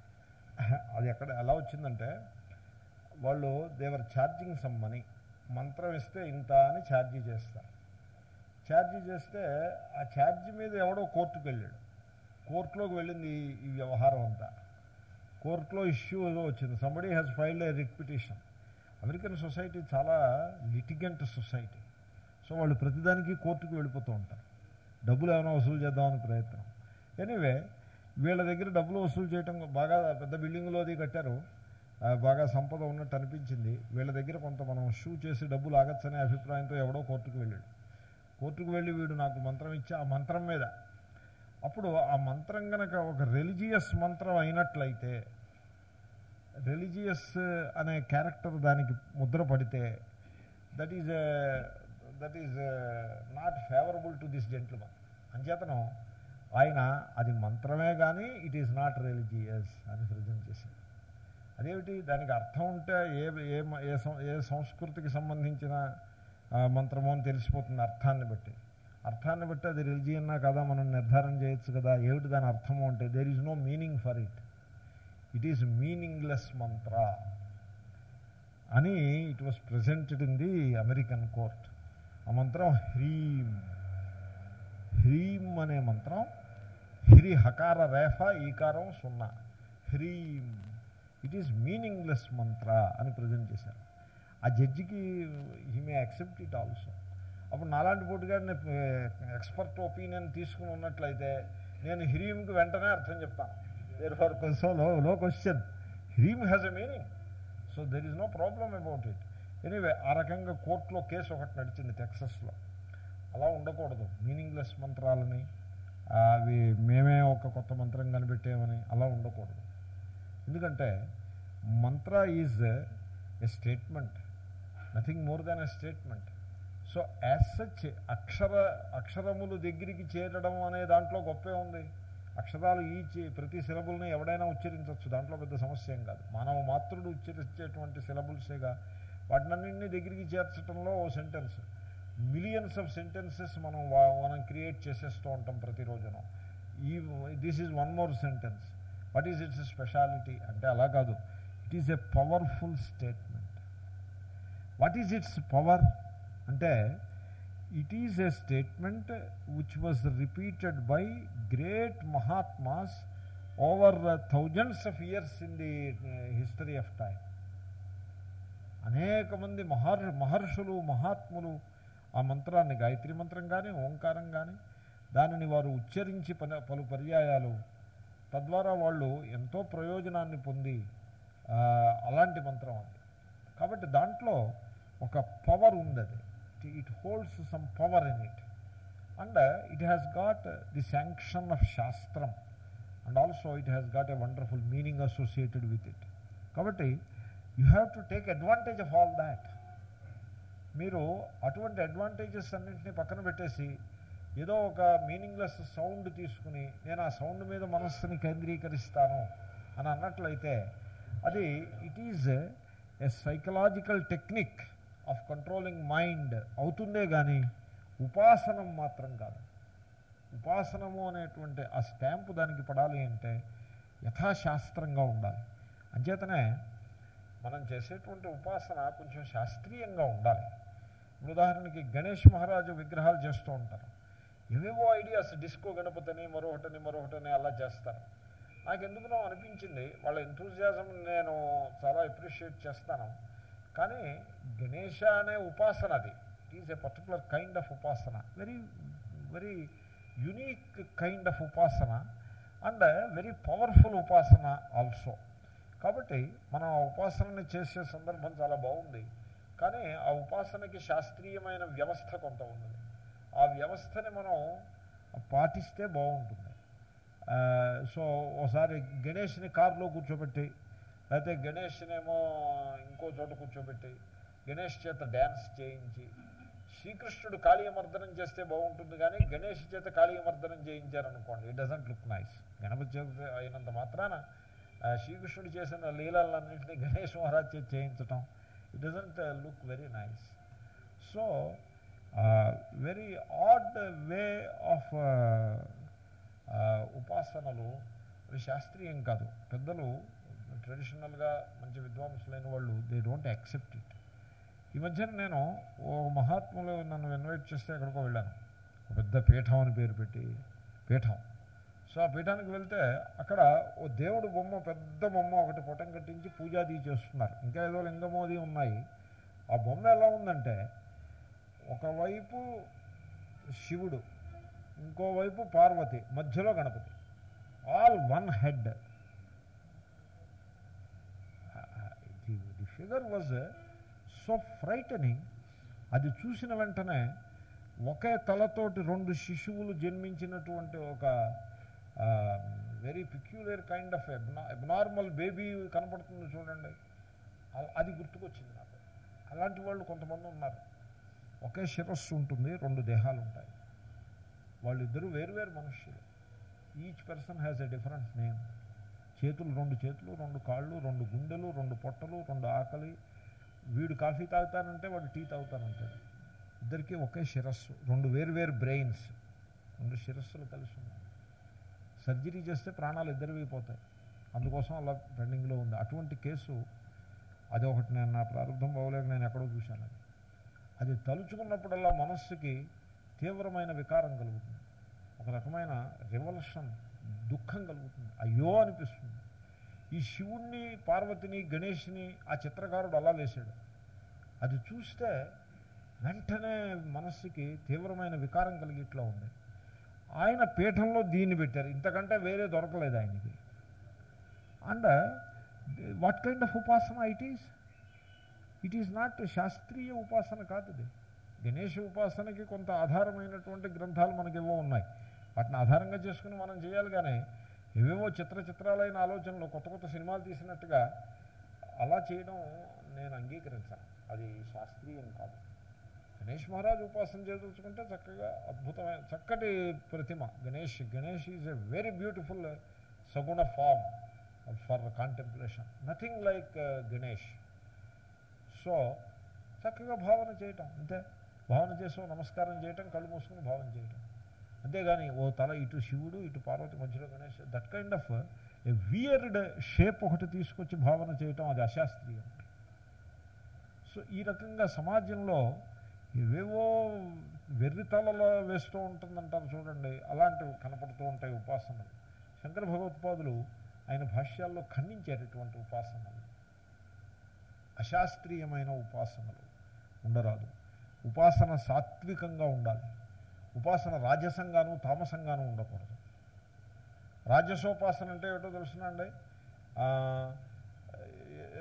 అది ఎక్కడ ఎలా వచ్చిందంటే వాళ్ళు దేవర్ ఛార్జింగ్ సమ్ మనీ మంత్రం ఇస్తే ఇంత అని ఛార్జీ చేస్తారు. ఛార్జీ చేస్తే ఆ ఛార్జీ మీద ఎవడో కోర్టుకు వెళ్ళాడు కోర్టులోకి వెళ్ళింది ఈ- వ్యవహారం అంతా. కోర్టులో ఇష్యూ ఏదో వచ్చింది. Somebody has filed a precipitation American society చాలా లిటిగెంట్ సొసైటీ సో వాళ్ళు ప్రతిదానికి కోర్టుకు వెళ్ళిపోతూ ఉంటారు. డబ్బులు ఏమైనా వసూలు చేద్దామని ప్రయత్నం. ఎనీవే వీళ్ళ దగ్గర డబ్బులు వసూలు చేయటం బాగా పెద్ద బిల్డింగ్లో అది కట్టారు. బాగా సంపద ఉన్నట్టు అనిపించింది. వీళ్ళ దగ్గర కొంత మనం షూ చేసి డబ్బులు ఆగచ్చనే అభిప్రాయంతో ఎవడో కోర్టుకు వెళ్ళాడు. కోర్టుకు వెళ్ళి వీడు నాకు మంత్రం ఇచ్చి ఆ మంత్రం మీద అప్పుడు ఆ మంత్రం కనుక ఒక రెలిజియస్ మంత్రం అయినట్లయితే రెలిజియస్ అనే క్యారెక్టర్ దానికి ముద్ర పడితే that is that is not favourable to this gentleman అంచేతను ఆయన అది మంత్రమే కానీ ఇట్ ఈజ్ నాట్ రిలీజియస్ అని ప్రజెంట్ చేశారు అదేమిటి? దానికి అర్థం ఉంటే ఏ ఏ ఏ సం- ఏ సంస్కృతికి సంబంధించిన మంత్రమో అని తెలిసిపోతుంది అర్థాన్ని బట్టి. అర్థాన్ని బట్టి అది రిలిజియన్నా కదా మనం నిర్ధారణ చేయొచ్చు కదా? ఏమిటి దాని అర్థము అంటే there is no meaning for it it is meaningless mantra అని it was presented in the American court ఆ మంత్రం హ్రీం హ్రీం అనే మంత్రం. హ్రి హకార రేఫ ఈకారం సున్నా. హ్రీం ఇట్ ఈస్ మీనింగ్లెస్ మంత్ర అని ప్రజెంట్ చేశారు. ఆ జడ్జికి he may accept it also అప్పుడు నాలాంటి పోటుగాడిని ఎక్స్పర్ట్ ఒపీనియన్ తీసుకుని ఉన్నట్లయితే నేను హ్రీంకి వెంటనే అర్థం చెప్తాను. There for so low low question hreem has a meaning so there is no problem about it anyway ఆ రకంగా కోర్టులో కేసు ఒకటి నడిచింది టెక్సస్లో. అలా ఉండకూడదు. మీనింగ్లెస్ మంత్రాలని అవి మేమే ఒక కొత్త మంత్రం కనిపెట్టామని అలా ఉండకూడదు. ఎందుకంటే mantra is a statement nothing more than a statement so as such అక్షర అక్షరములు దగ్గరికి చేరడం అనే దాంట్లో గొప్పే ఉంది. అక్షరాలు ఈ ప్రతి సిలబుల్ని ఎవడైనా ఉచ్చరించవచ్చు దాంట్లో పెద్ద సమస్య ఏం కాదు. మానవ మాతృడు ఉచ్చరించేటువంటి సిలబుల్సేగా వాటినన్నింటినీ దగ్గరికి చేర్చడంలో ఓ సెంటెన్స్ మిలియన్స్ ఆఫ్ సెంటెన్సెస్ మనం మనం క్రియేట్ చేసేస్తూ ఉంటాం ప్రతిరోజున. ఈ this is one more sentence what is its speciality అంటే అలా కాదు. It is a powerful statement what is its power అంటే it is a statement which was repeated by great mahatmas over thousands of years in the history of time అనేక మంది మహర్ మహర్షులు మహాత్ములు ఆ మంత్రాన్ని గాయత్రి మంత్రం కానీ ఓంకారం కానీ దానిని వారు ఉచ్చరించి పలు పలు పర్యాయాలు తద్వారా వాళ్ళు ఎంతో ప్రయోజనాన్ని పొంది అలాంటి మంత్రం అది. కాబట్టి దాంట్లో ఒక పవర్ ఉంది అది it power in power and it and it got uh, the sanction of శాస్త్రం and also it has got a wonderful meaning associated with it కాబట్టి you have to take advantage of all that మీరు అటువంటి advantages అన్నింటినీ పక్కన పెట్టేసి ఏదో ఒక meaningless sound తీసుకుని నేను ఆ సౌండ్ మీద మనస్సుని కేంద్రీకరిస్తాను అని అన్నట్లయితే అది it is a psychological technique of controlling mind అవుతుందే కానీ ఉపాసనం మాత్రం కాదు. ఉపాసనము అనేటువంటి ఆ స్టాంపు దానికి పడాలి అంటే యథాశాస్త్రంగా ఉండాలి. అంచేతనే మనం చేసేటువంటి ఉపాసన కొంచెం శాస్త్రీయంగా ఉండాలి. ఉదాహరణకి గణేష్ మహారాజు విగ్రహాలు చేస్తూ ఉంటారు. ఏవేవో ఐడియాస్ డిస్కో గణపతిని మరొకటిని మరొకటిని అలా చేస్తారు. నాకు ఎందుకునో అనిపించింది వాళ్ళ ఎంతూజియాజం నేను చాలా అప్రిషియేట్ చేస్తాను. కానీ గణేష అనే ఉపాసన అది. It is a particular kind of upasana. Very very unique kind of upasana and very powerful upasana also కాబట్టి మనం ఆ ఉపాసనని చేసే సందర్భం చాలా బాగుంది. కానీ ఆ ఉపాసనకి శాస్త్రీయమైన వ్యవస్థ కొంత ఉన్నది. ఆ వ్యవస్థని మనం పాటిస్తే బాగుంటుంది. సో ఒకసారి గణేష్ని కారులో కూర్చోబెట్టి లేకపోతే గణేష్నేమో ఇంకో చోట కూర్చోబెట్టి గణేష్ చేత డ్యాన్స్ చేయించి శ్రీకృష్ణుడు కాళీయమర్దనం చేస్తే బాగుంటుంది కానీ గణేష్ చేత కాళీయమర్దనం చేయించారనుకోండి. It doesn't look nice Ganapati చేత అయినంత మాత్రాన శ్రీకృష్ణుడు చేసిన లీలలన్నింటినీ గణేష్ మహారాజ్ చేత చేయించటం it doesn't look very nice so very odd way of ఉపాసనలు అవి శాస్త్రీయం కాదు. పెద్దలు ట్రెడిషనల్గా మంచి విద్వాంసులైన వాళ్ళు దే డోంట్ యాక్సెప్ట్ ఇట్ ఈ మధ్యన నేను ఓ మహాత్ములు నన్ను ఇన్వైట్ చేస్తే ఎక్కడికో వెళ్ళాను. ఒక పెద్ద పీఠం అని పేరు పెట్టి పీఠం. సో ఆ పీఠానికి వెళ్తే అక్కడ ఓ దేవుడు బొమ్మ పెద్ద బొమ్మ ఒకటి పొటం కట్టించి పూజాది చేస్తున్నారు. ఇంకా ఏదో లింగమోది ఉన్నాయి. ఆ బొమ్మ ఎలా ఉందంటే ఒకవైపు శివుడు ఇంకోవైపు పార్వతి మధ్యలో Ganapati all one head the figure was so frightening. అది చూసిన వెంటనే ఒకే తలతోటి రెండు శిశువులు జన్మించినటువంటి ఒక very peculiar kind of abnormal baby కనపడుతుంది చూడండి. అది గుర్తుకొచ్చింది నాకు. అలాంటి వాళ్ళు కొంతమంది ఉన్నారు. ఒకే శిరస్సు ఉంటుంది రెండు దేహాలు ఉంటాయి. వాళ్ళిద్దరూ వేరువేరు మనుష్యులు. Each person has a different name చేతులు రెండు చేతులు రెండు కాళ్ళు రెండు గుండెలు రెండు పొట్టలు రెండు ఆకలి. వీడు కాఫీ తాగుతానంటే వాడు టీ తాగుతానంటాడు. ఇద్దరికీ ఒకే శిరస్సు రెండు వేరు వేరు బ్రెయిన్స్ రెండు శిరస్సులు కలిసి ఉన్నాయి. సర్జరీ చేస్తే ప్రాణాలు ఇద్దరివి పోతాయి. అందుకోసం అలా పెండింగ్లో ఉంది. అటువంటి కేసు అదొకటి నేను నా ప్రారంభం బాగోలేక నేను ఎక్కడో చూశాను అది. అది తలుచుకున్నప్పుడల్లా మనస్సుకి తీవ్రమైన వికారం కలుగుతుంది. ఒక రకమైన రివల్షన్ దుఃఖం కలుగుతుంది. అయ్యో అనిపిస్తుంది. ఈ శివుణ్ణి పార్వతిని గణేష్ని ఆ చిత్రకారుడు అలా వేశాడు. అది చూస్తే వెంటనే మనస్సుకి తీవ్రమైన వికారం కలిగి ఇట్లా ఉంది. ఆయన పీఠంలో దీన్ని పెట్టారు. ఇంతకంటే వేరే దొరకలేదు ఆయనకి. And what kind of upasana it is it is not శాస్త్రీయ ఉపాసన కాదు గణేష్ ఉపాసనకి కొంత ఆధారమైనటువంటి గ్రంథాలు మనకేవో ఉన్నాయి. వాటిని ఆధారంగా చేసుకుని మనం చేయాలి కానీ ఏవేవో చిత్ర చిత్రాలైన ఆలోచనలు కొత్త కొత్త సినిమాలు తీసినట్టుగా అలా చేయడం నేను అంగీకరించాను. అది శాస్త్రీయం కాదు. గణేష్ మహారాజ్ ఉపాసన చేయదలుచుకుంటే చక్కగా అద్భుతమైన చక్కటి ప్రతిమ. Ganesh Ganesh is a very beautiful saguna form for contemplation. Nothing like Ganesh. So చక్కగా భావన చేయటం అంతే. భావన చేసి నమస్కారం చేయటం కళ్ళు మూసుకుని భావన చేయటం. అంతేగాని ఓ తల ఇటు శివుడు ఇటు పార్వతి మధ్యలో Ganesh that kind of a weird shape ఒకటి తీసుకొచ్చి భావన చేయటం అది అశాస్త్రీయం. సో ఈ రకంగా సమాజంలో ఏవేవో వెర్రితలలో వేస్తూ ఉంటుందంటారు చూడండి అలాంటివి కనపడుతూ ఉంటాయి ఉపాసనలు. శంకర భగవత్పాదులు ఆయన భాష్యాల్లో ఖండించేటటువంటి ఉపాసనలు. అశాస్త్రీయమైన ఉపాసనలు ఉండరాదు. ఉపాసన సాత్వికంగా ఉండాలి. ఉపాసన రాజసంగాను తామసంగాను ఉండకూడదు. రాజసోపాసన అంటే ఏటో తెలుసునండి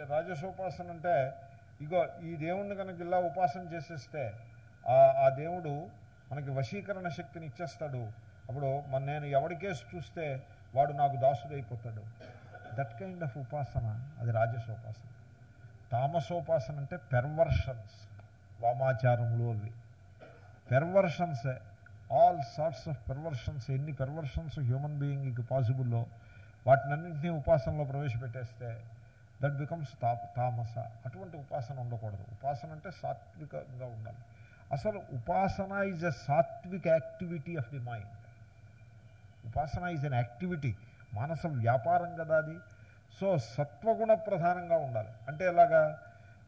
రాజసోపాసన అంటే ఇగో ఈ దేవుణ్ణి కనుక ఇలా ఉపాసన చేసేస్తే ఆ- దేవుడు మనకి వశీకరణ శక్తిని ఇచ్చేస్తాడు. అప్పుడు మన నేను ఎవడికేసి చూస్తే వాడు నాకు దాసుడైపోతాడు. దట్ కైండ్ ఆఫ్ ఉపాసన అది రాజసోపాసన. తామసోపాసన అంటే పెర్వర్షన్స్ వామాచారములు అవి. పెర్వర్షన్సే ఆల్ సార్ట్స్ ఆఫ్ పెర్వర్షన్స్ ఎన్ని పెర్వర్షన్స్ హ్యూమన్ బీయింగ్కి పాసిబుల్లో వాటినన్నింటినీ ఉపాసనలో ప్రవేశపెట్టేస్తే దట్ బికమ్స్ తా తామస. అటువంటి ఉపాసన ఉండకూడదు. ఉపాసన అంటే సాత్వికంగా ఉండాలి. అసలు upasana is a sattvic activity of the mind upasana is an activity మానస వ్యాపారం కదా అది. సో సత్వగుణ ప్రధానంగా ఉండాలి. అంటే ఎలాగా?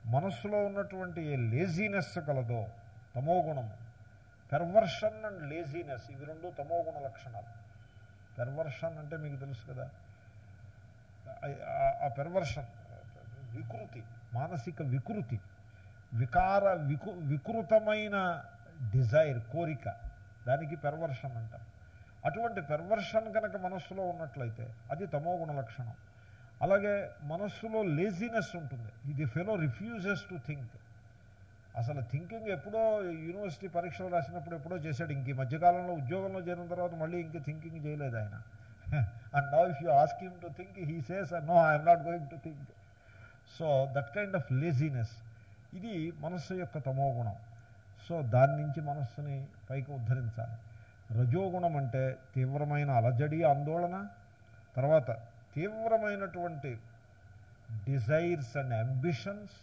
మనస్సులో ఉన్నటువంటి ఏ లేజీనెస్ కలదో తమోగుణము పెర్వర్షన్ అండ్ లేజీనెస్ ఇవి రెండు తమో గుణ లక్షణాలు. పెర్వర్షన్ అంటే మీకు తెలుసు కదా. ఆ- పెర్వర్షన్ వికృతి మానసిక వికృతి వికార వికు వికృతమైన డిజైర్ కోరిక. దానికి పెర్వర్షన్ అంటారు. అటువంటి పెర్వర్షన్ కనుక మనస్సులో ఉన్నట్లయితే అది తమో గుణ లక్షణం. అలాగే మనస్సులో లేజినెస్ ఉంటుంది. ఇది ఫెలో రిఫ్యూజెస్ టు థింక్ అసలు థింకింగ్ ఎప్పుడో యూనివర్సిటీ పరీక్షలు రాసినప్పుడు ఎప్పుడో చేశాడు ఇంక ఈ మధ్యకాలంలో ఉద్యోగంలో చేరిన తర్వాత మళ్ళీ ఇంక థింకింగ్ చేయలేదు ఆయన. And now if you ask him to think he says no I'm not going to think so that kind of laziness ఇది మనస్సు యొక్క తమో గుణం. సో దాని నుంచి మనస్సుని పైకి ఉద్ధరించాలి. రజోగుణం అంటే తీవ్రమైన అలజడి ఆందోళన తర్వాత తీవ్రమైనటువంటి desires and ambitions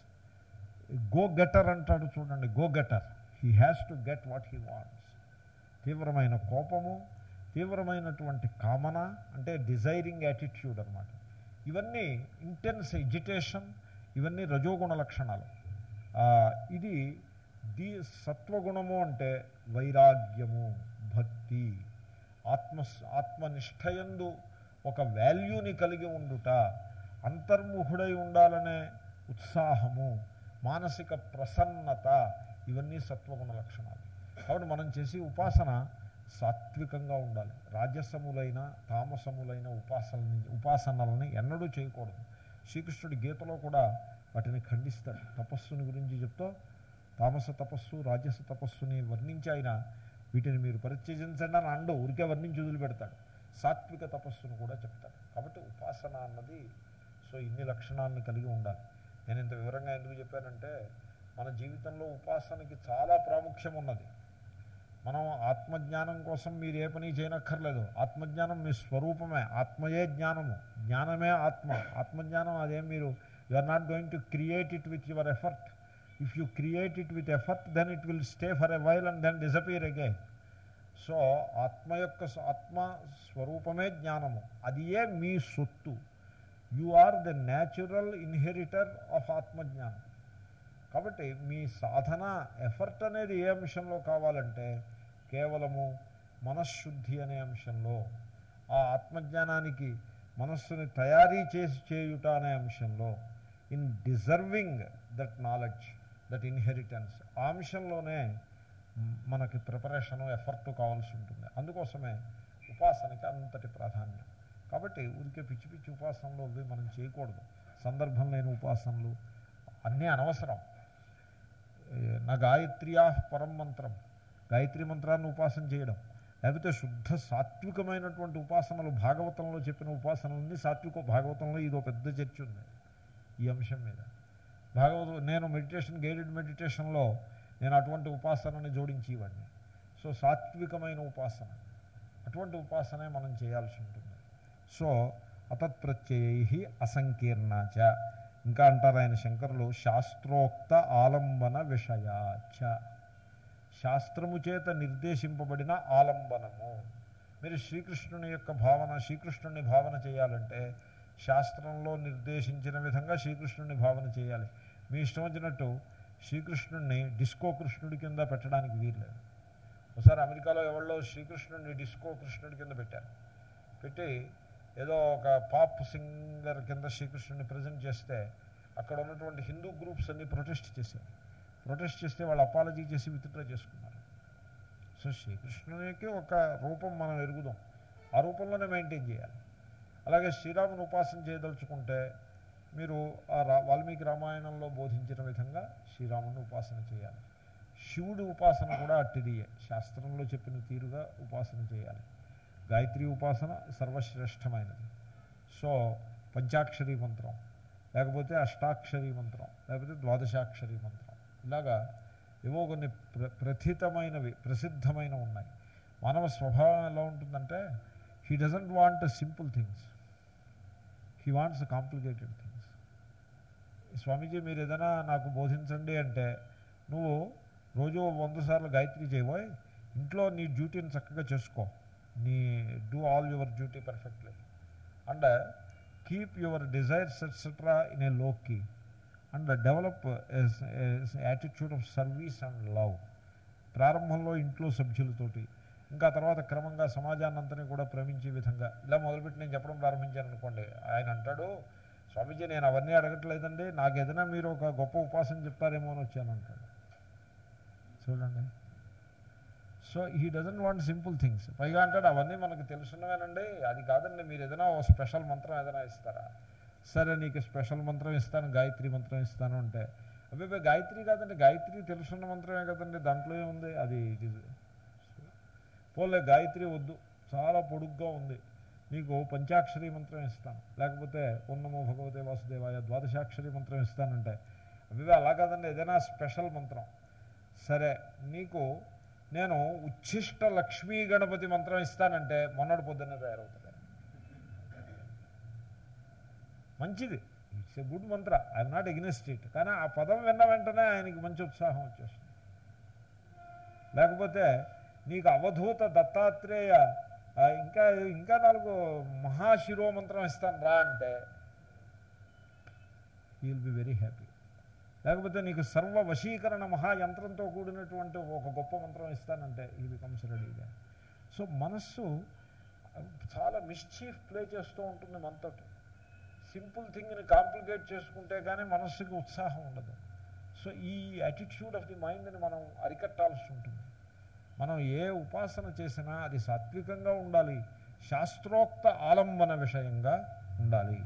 go getter అంటాడు చూడండి go getter he has to get what he wants తీవ్రమైన కోపము తీవ్రమైనటువంటి కామన అంటే డిజైరింగ్ యాటిట్యూడ్ అనమాట ఇవన్నీ ఇంటెన్స్ ఎజిటేషన్ ఇవన్నీ రజోగుణ లక్షణాలు. ఇది దీ సత్వగుణము అంటే వైరాగ్యము భక్తి. ఆత్మ ఆత్మనిష్టయందు ఒక వాల్యూని కలిగి ఉండుట అంతర్ముఖుడై ఉండాలనే ఉత్సాహము మానసిక ప్రసన్నత ఇవన్నీ సత్వగుణ లక్షణాలు. కాబట్టి మనం చేసే ఉపాసన సాత్వికంగా ఉండాలి. రాజసములైన తామసములైన ఉపాసనని ఉపాసనలని ఎన్నడూ చేయకూడదు. శ్రీకృష్ణుడి గీతలో కూడా వాటిని ఖండిస్తాడు. తపస్సుని గురించి చెప్తూ తామస తపస్సు రాజస తపస్సుని వర్ణించి ఆయన వీటిని మీరు పరిత్యజించండి అని అండవు ఊరికే వర్ణించి వదిలిపెడతాడు. సాత్విక తపస్సును కూడా చెప్తాడు. కాబట్టి ఉపాసన అన్నది సో ఇన్ని లక్షణాలను కలిగి ఉండాలి. నేను ఇంత వివరంగా ఎందుకు చెప్పానంటే మన జీవితంలో ఉపాసనకి చాలా ప్రాముఖ్యం ఉన్నది మనం ఆత్మజ్ఞానం కోసం మీరు ఏ పని చేయనక్కర్లేదు. ఆత్మజ్ఞానం మీ స్వరూపమే ఆత్మయే జ్ఞానము. జ్ఞానమే ఆత్మ. ఆత్మజ్ఞానం అదేం మీరు you are not going to create it with your effort if you create it with effort then it will stay for a while and then disappear again so ఆత్మ యొక్క ఆత్మ స్వరూపమే జ్ఞానము. అది ఏ మీ సొత్తు. You are the natural inheritor of ఆత్మజ్ఞానం. కాబట్టి మీ సాధన ఎఫర్ట్ అనేది ఏ అంశంలో కావాలంటే కేవలము మనశ్శుద్ధి అనే అంశంలో. ఆ ఆత్మజ్ఞానానికి మనస్సుని తయారీ చేసి చేయుట అనే అంశంలో. In deserving that knowledge that inheritance ఆ అంశంలోనే మనకి ప్రిపరేషను ఎఫర్ట్ కావాల్సి ఉంటుంది. అందుకోసమే ఉపాసనకి అంతటి ప్రాధాన్యం. కాబట్టి ఊరికే పిచ్చి పిచ్చి ఉపాసనలు అవి మనం చేయకూడదు. సందర్భం లేని ఉపాసనలు అన్నీ అనవసరం. నా గాయత్రియా పరం మంత్రం గాయత్రి మంత్రాన్ని ఉపాసన చేయడం లేకపోతే శుద్ధ సాత్వికమైనటువంటి ఉపాసనలు భాగవతంలో చెప్పిన ఉపాసనలన్నీ సాత్విక భాగవతంలో ఇదో పెద్ద చర్చ ఉంది ఈ అంశం మీద. భాగవతం నేను మెడిటేషన్ గైడెడ్ మెడిటేషన్లో నేను అటువంటి ఉపాసనని జోడించి సో సాత్వికమైన ఉపాసన. అటువంటి ఉపాసనే మనం చేయాల్సి ఉంటుంది. సో అతత్ప్రత్యయై అసంకీర్ణాచ ఇంకా అంటారు ఆయన శంకరులు శాస్త్రోక్త ఆలంబన విషయాచ శాస్త్రము చేత నిర్దేశింపబడిన ఆలంబనము. మీరు శ్రీకృష్ణుని యొక్క భావన శ్రీకృష్ణుని భావన చేయాలంటే శాస్త్రంలో నిర్దేశించిన విధంగా శ్రీకృష్ణుని భావన చేయాలి. మీ ఇష్టం వచ్చినట్టు శ్రీకృష్ణుడిని డిస్కో కృష్ణుడి కింద పెట్టడానికి వీల్లేదు. ఒకసారి అమెరికాలో ఎవరిలో శ్రీకృష్ణుడిని డిస్కో కృష్ణుడి కింద పెట్టారు. పెట్టి ఏదో ఒక పాప్ సింగర్ కింద శ్రీకృష్ణుడిని ప్రజెంట్ చేస్తే అక్కడ ఉన్నటువంటి హిందూ గ్రూప్స్ అన్ని ప్రొటెస్ట్ చేశారు ప్రొటెస్ట్ చేస్తే వాళ్ళు అపాలజీ చేసి విత్డ్రా చేసుకున్నారు. సో శ్రీకృష్ణునికి ఒక రూపం మనం ఎరుగుదాం. ఆ రూపంలోనే మెయింటైన్ చేయాలి. అలాగే శ్రీరాముని ఉపాసన చేయదలుచుకుంటే మీరు ఆ రా వాల్మీకి రామాయణంలో బోధించిన విధంగా శ్రీరాముని ఉపాసన చేయాలి. శివుడి ఉపాసన కూడా అట్టిదియే. శాస్త్రంలో చెప్పిన తీరుగా ఉపాసన చేయాలి. గాయత్రి ఉపాసన సర్వశ్రేష్టమైనది. సో పంచాక్షరీ మంత్రం లేకపోతే అష్టాక్షరీ మంత్రం లేకపోతే ద్వాదశాక్షరీ మంత్రం. ఇలాగా ఏవో కొన్ని ప్ర ప్రథితమైనవి ప్రసిద్ధమైన ఉన్నాయి. మానవ స్వభావం ఎలా ఉంటుందంటే he doesn't want simple things he wants complicated things Swamiji మీరు ఏదైనా నాకు బోధించండి అంటే నువ్వు రోజు వంద సార్లు గాయత్రి చేయబోయ్ ఇంట్లో నీ డ్యూటీని చక్కగా చేసుకో. నీ do all your duty perfectly and keep your desires etcetera in a low key and develop attitude of service and love ప్రారంభంలో ఇంట్లో సభ్యులతోటి. ఇంకా తర్వాత క్రమంగా సమాజాన్ని అంతని కూడా ప్రేమించే విధంగా. ఇలా మొదలుపెట్టి నేను చెప్పడం ప్రారంభించాను అనుకోండి. ఆయన అంటాడు స్వామీజీ నేను అవన్నీ అడగట్లేదండి. నాకు ఏదైనా మీరు ఒక గొప్ప ఉపాసన చెప్తారేమో అని వచ్చాను అంటాడు. చూడండి. So he doesn't want simple things. పైగా అంటాడు అవన్నీ మనకు తెలుసున్నవేనండి. అది కాదండి మీరు ఏదైనా ఓ స్పెషల్ మంత్రం ఏదైనా ఇస్తారా? సరే నీకు స్పెషల్ మంత్రం ఇస్తాను గాయత్రి మంత్రం ఇస్తాను అంటే. అబ్బాయి గాయత్రి కాదండి గాయత్రి తెలుసున్న మంత్రమే కదండి దాంట్లో ఏముంది? అది ఇది పోలే గాయత్రి వద్దు. చాలా పొడుగ్గా ఉంది. నీకు పంచాక్షరి మంత్రం ఇస్తాను. లేకపోతే ఉన్నమో భగవతే వాసుదేవాయ ద్వాదశాక్షరి మంత్రం ఇస్తానంటే. అవి అలా కాదండి ఏదైనా స్పెషల్ మంత్రం. సరే నీకు నేను ఉచ్ఛిష్ట లక్ష్మీ గణపతి మంత్రం ఇస్తానంటే మొన్నటి పొద్దున్నే తయారవుతుంది. మంచిది. It's a good mantra I'm not against it కానీ ఆ పదం విన్న వెంటనే ఆయనకి మంచి ఉత్సాహం వచ్చేస్తుంది. లేకపోతే నీకు అవధూత దత్తాత్రేయ ఇంకా ఇంకా నాలుగు మహాశిరోమంత్రం ఇస్తాను రా అంటే you will be very happy లేకపోతే నీకు సర్వ వశీకరణ మహాయంత్రంతో కూడినటువంటి ఒక గొప్ప మంత్రం ఇస్తానంటే ఈ బికమ్స్ రెడీగా సో మనస్సు చాలా మిస్చీఫ్ ప్లే చేస్తూ ఉంటుంది మనతోటి. సింపుల్ థింగ్ని కాంప్లికేట్ చేసుకుంటే కానీ మనస్సుకి ఉత్సాహం ఉండదు. సో ఈ యాటిట్యూడ్ ఆఫ్ ది మైండ్ని మనం అరికట్టాల్సి ఉంటుంది. మనం ఏ ఉపాసన చేసినా అది సాత్వికంగా ఉండాలి. శాస్త్రోక్త ఆలంబన విషయంగా ఉండాలి.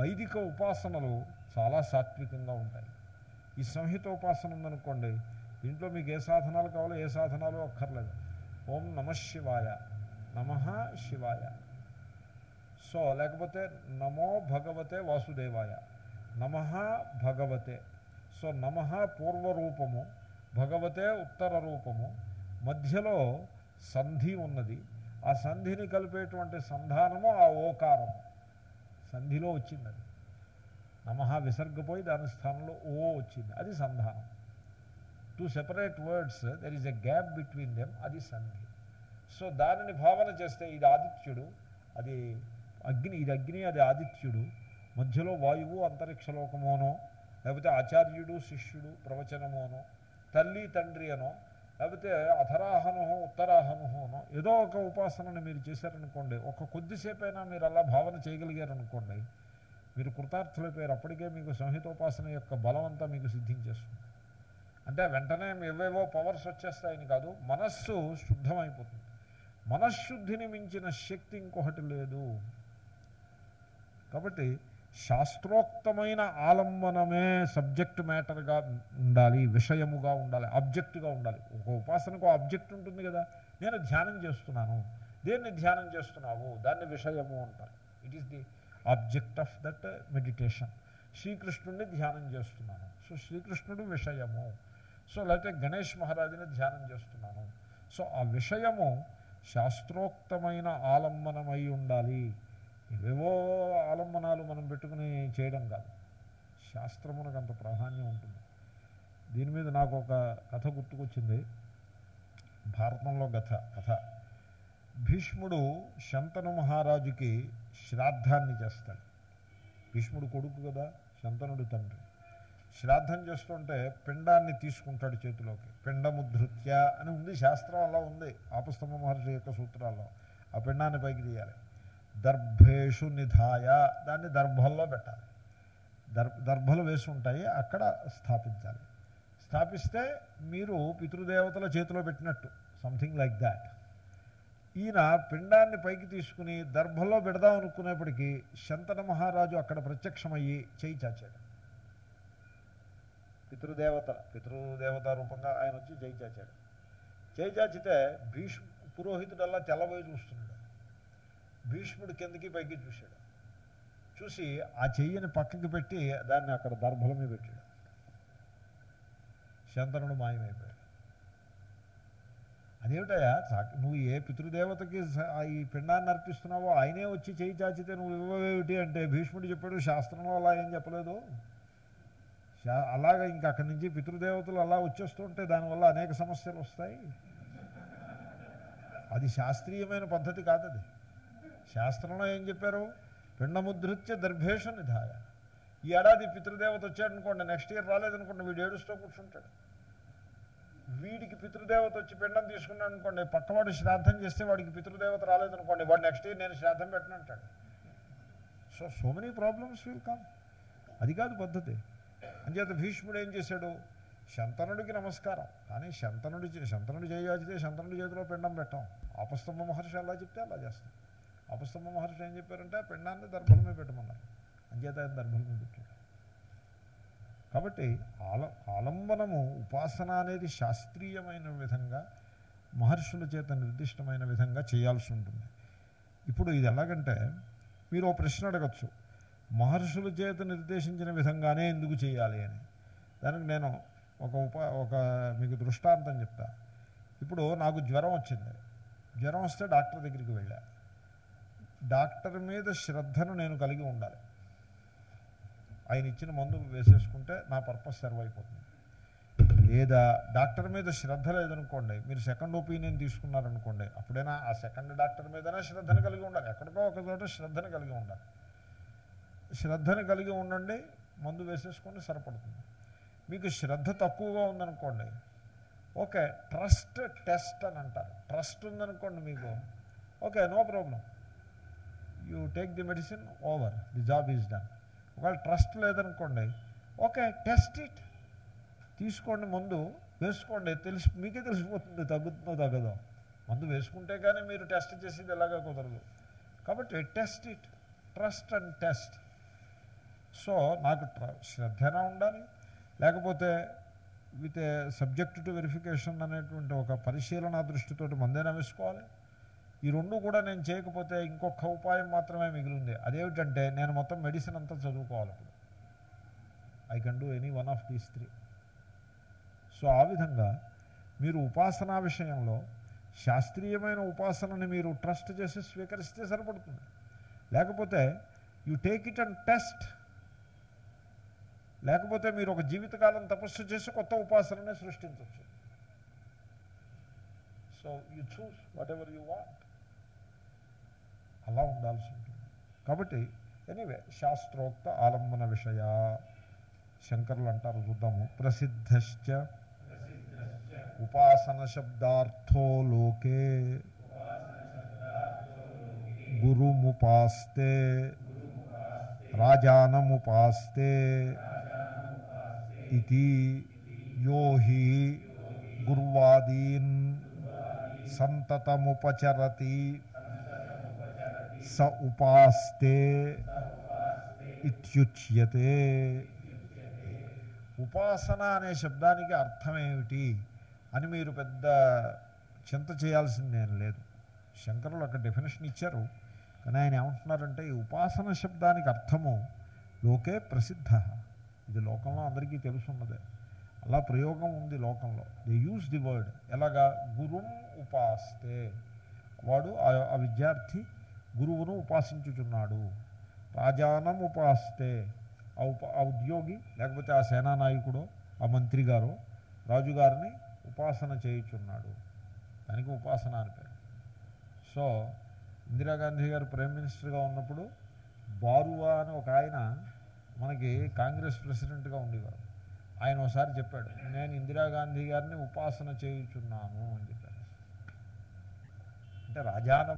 వైదిక ఉపాసనలు చాలా సాత్వికంగా ఉంటాయి. ఈ సంహిత ఉపాసన ఉందనుకోండి దీంట్లో మీకు ఏ సాధనాలు కావాలో ఏ సాధనాలు అక్కర్లేదు. ఓం నమ శివాయ నమ శివాయ. సో లేకపోతే నమో భగవతే వాసుదేవాయ నమ భగవతే. సో నమ పూర్వరూపము భగవతే ఉత్తర రూపము. మధ్యలో సంధి ఉన్నది. ఆ సంధిని కలిపేటువంటి సంధానము ఆ ఓకారము సంధిలో వచ్చింది అది. నమ విసర్గపోయి దాని స్థానంలో ఓ వచ్చింది. అది సంధానం. Two separate words there is a gap between them అది సంధి. సో దానిని భావన చేస్తే ఇది ఆదిత్యుడు అది అగ్ని ఇది అగ్ని అది ఆదిత్యుడు మధ్యలో వాయువు అంతరిక్షలోకమోనో లేకపోతే ఆచార్యుడు శిష్యుడు ప్రవచనమోనో తల్లి తండ్రి అనో లేకపోతే అధరాహను ఉత్తరాహనుహోనో ఏదో ఒక ఉపాసనని మీరు చేశారనుకోండి ఒక కొద్దిసేపైనా మీరు అలా భావన చేయగలిగారనుకోండి మీరు కృతార్థులైపోయారు అప్పటికే మీకు సంహితోపాసన యొక్క బలం అంతా మీకు సిద్ధించేస్తుంది. అంటే వెంటనే ఏవేవో పవర్స్ వచ్చేస్తాయని కాదు మనస్సు శుద్ధమైపోతుంది. మనశ్శుద్ధిని మించిన శక్తి ఇంకొకటి లేదు. కాబట్టి శాస్త్రోక్తమైన ఆలంబనమే సబ్జెక్ట్ మ్యాటర్గా ఉండాలి విషయముగా ఉండాలి ఆబ్జెక్టుగా ఉండాలి. ఒక ఉపాసనకు ఆబ్జెక్ట్ ఉంటుంది కదా నేను ధ్యానం చేస్తున్నాను దేన్ని ధ్యానం చేస్తున్నావు దాన్ని విషయము అంటారు. It is the object of that meditation. శ్రీకృష్ణుడిని ధ్యానం చేస్తున్నాను. సో శ్రీకృష్ణుడు విషయము. సో లేకపోతే గణేష్ మహారాజుని ధ్యానం చేస్తున్నాను. సో ఆ విషయము శాస్త్రోక్తమైన ఆలంబనమై ఉండాలి. ఏవేవో ఆలంబనాలు మనం పెట్టుకుని చేయడం కాదు. శాస్త్రమునకు అంత ప్రాధాన్యం ఉంటుంది. దీని మీద నాకు ఒక కథ గుర్తుకొచ్చింది. భారతంలో కథ కథ. భీష్ముడు శంతను మహారాజుకి శ్రాద్ధాన్ని చేస్తాడు. భీష్ముడు కొడుకు కదా శంతనుడు తండ్రి. శ్రాద్ధం చేస్తుంటే పిండాన్ని తీసుకుంటాడు చేతిలోకి. పిండముధృత్య అని ఉంది శాస్త్రం అలా ఉంది ఆపస్తంభ మహర్షి యొక్క సూత్రాల్లో. ఆ పిండాన్ని పైకి తీయాలి. దర్భేషు నిధాయ దాన్ని దర్భల్లో పెట్టాలి. దర్ దర్భలు వేసి ఉంటాయి అక్కడ స్థాపించాలి. స్థాపిస్తే మీరు పితృదేవతల చేతిలో పెట్టినట్టు సంథింగ్ లైక్ దాట్ ఈయన పిండాన్ని పైకి తీసుకుని దర్భంలో పెడదాం అనుకునేప్పటికీ శంతన మహారాజు అక్కడ ప్రత్యక్షమయ్యి చేయి చాచాడు. పితృదేవత పితృదేవత రూపంగా ఆయన వచ్చి చేయి చాచాడు. చేయి చాచితే భీష్మ పురోహితుడల్లా తెల్లబోయి చూస్తున్నాడు. భీష్ముడు కిందకి పైకి చూశాడు. చూసి ఆ చెయ్యిని పక్కకి పెట్టి దాన్ని అక్కడ దర్భల మీద పెట్టాడు. శంతనుడు మాయమైపోయాడు. అదేమిటయా నువ్వు ఏ పితృదేవతకి ఈ పిండాన్ని అర్పిస్తున్నావో ఆయనే వచ్చి చేయి చాచితే నువ్వు ఇవ్వవేమిటి అంటే భీష్ముడు చెప్పాడు శాస్త్రంలో అలా ఏం చెప్పలేదు. అలాగా ఇంక అక్కడి నుంచి పితృదేవతలు అలా వచ్చేస్తుంటే దానివల్ల అనేక సమస్యలు వస్తాయి. అది శాస్త్రీయమైన పద్ధతి కాదు శాస్త్రంలో ఏం చెప్పారు? పిండముద్రిత్య దర్భేష నిధాయ. ఈ ఏడాది పితృదేవత వచ్చాడనుకోండి నెక్స్ట్ ఇయర్ రాలేదనుకోండి వీడు ఏడుస్తూ కూర్చుంటాడు. వీడికి పితృదేవత వచ్చి పిండం తీసుకున్నాడు అనుకోండి పక్కవాడు శ్రాద్ధం చేస్తే వాడికి పితృదేవత రాలేదనుకోండి వాడు నెక్స్ట్ ఇయర్ నేను శ్రాద్ధం పెట్టనంటాడు so so many problems will come అది కాదు పద్ధతి. అంచేత భీష్ముడు ఏం చేశాడు? శంతనుడికి నమస్కారం. కానీ శంతనుడి శంతనుడు చేయవచ్చితే శంతనుడి చేతిలో పిండం పెట్టాం. అపస్తంభ మహర్షి అలా చెప్తే అలా చేస్తాం. అపస్తంభ మహర్షి ఏం చెప్పారంటే పిండాన్ని దర్భలమే పెట్టమన్నారు. అంచేత ఆయన దర్భలమే పెట్టాడు. కాబట్టి ఆల ఆలంబనము ఉపాసన అనేది శాస్త్రీయమైన విధంగా మహర్షుల చేత నిర్దిష్టమైన విధంగా చేయాల్సి ఉంటుంది. ఇప్పుడు ఇది ఎలాగంటే మీరు ఓ ప్రశ్న అడగచ్చు. మహర్షుల చేత నిర్దేశించిన విధంగానే ఎందుకు చేయాలి అని. దానికి నేను ఒక ఉప ఒక మీకు దృష్టాంతం చెప్తా. ఇప్పుడు నాకు జ్వరం వచ్చింది. జ్వరం వస్తే డాక్టర్ దగ్గరికి వెళ్ళా. డాక్టర్ మీద శ్రద్ధను నేను కలిగి ఉండాలి. ఆయన ఇచ్చిన మందు వేసేసుకుంటే నా పర్పస్ సర్వ్ అయిపోతుంది. లేదా డాక్టర్ మీద శ్రద్ధ లేదనుకోండి మీరు సెకండ్ ఒపీనియన్ తీసుకున్నారనుకోండి అప్పుడైనా ఆ సెకండ్ డాక్టర్ మీదనే శ్రద్ధను కలిగి ఉండాలి. ఎక్కడికో ఒక చోట శ్రద్ధను కలిగి ఉండాలి. శ్రద్ధను కలిగి ఉండండి మందు వేసేసుకుంటే సరిపడుతుంది. మీకు శ్రద్ధ తక్కువగా ఉందనుకోండి ఓకే ట్రస్ట్ టెస్ట్ అని అంటారు. ట్రస్ట్ ఉందనుకోండి మీకు okay no problem you take the medicine over the job is done ఒకవేళ ట్రస్ట్ లేదనుకోండి. Okay test it. తీసుకోండి ముందు వేసుకోండి. తెలిసి మీకే తెలిసిపోతుంది తగ్గుతుందో తగ్గదో. మందు వేసుకుంటే కానీ మీరు టెస్ట్ చేసేది ఎలాగా కుదరదు. కాబట్టి test it. Trust and test. So నాకు శ్రద్ధనా ఉండాలి? లేకపోతే విత్ సబ్జెక్ట్ టు వెరిఫికేషన్ అనేటువంటి ఒక పరిశీలన దృష్టితోటి మందేనా వేసుకోవాలి? ఈ రెండు కూడా నేను చేయకపోతే ఇంకొక ఉపాయం మాత్రమే మిగిలింది. అదేమిటంటే నేను మొత్తం మెడిసిన్ అంతా చదువుకోవాలి ఇప్పుడు I can do any one of these three so ఆ విధంగా మీరు ఉపాసనా విషయంలో శాస్త్రీయమైన ఉపాసనని మీరు ట్రస్ట్ చేసి స్వీకరిస్తే సరిపడుతుంది. లేకపోతే you take it and test లేకపోతే మీరు ఒక జీవితకాలం తపస్సు చేసి కొత్త ఉపాసనని సృష్టించవచ్చు. So you choose whatever you want అలా ఉండాల్సి ఉంటుంది. కాబట్టి ఎనీవే శాస్త్రోక్త ఆలంబన విషయ శంకరులు అంటారు చూద్దాము. ప్రసిద్ధశ్చ ఉపాసన శబ్దార్థో లోకే గురుముపాస్తే రాజానముపాస్తే ఇది యో హి గుర్వాదీన్ సంతతముపచరతి స ఉపాస్తే ఇత్యుచ్యతే ఉపాసన అనే శబ్దానికి అర్థం ఏమిటి అని మీరు పెద్ద చింత చేయాల్సిందేం లేదు శంకరులు అక్కడ డెఫినేషన్ ఇచ్చారు కానీ ఆయన ఏమంటున్నారంటే ఈ ఉపాసన శబ్దానికి అర్థము లోకే ప్రసిద్ధ ఇది లోకంలో అందరికీ తెలుసున్నదే అలా ప్రయోగం ఉంది లోకంలో ది యూజ్ ది వర్డ్ ఎలాగా గురుం ఉపాస్తే వాడు ఆ విద్యార్థి గురువును ఉపాసించుచున్నాడు. రాజానం ఉపాస్తే ఆ ఉప ఆ ఉద్యోగి లేకపోతే ఆ సేనానాయకుడు ఆ మంత్రి గారు రాజుగారిని ఉపాసన చేయుచున్నాడు. దానికి ఉపాసన అని పేరు. సో ఇందిరాగాంధీ గారు ప్రైమ్ మినిస్టర్గా ఉన్నప్పుడు బారువా అని ఒక ఆయన మనకి కాంగ్రెస్ ప్రెసిడెంట్గా ఉండేవారు. ఆయన ఒకసారి చెప్పాడు నేను ఇందిరాగాంధీ గారిని ఉపాసన చేయుచున్నాను అని చెప్పారు. అంటే రాజానం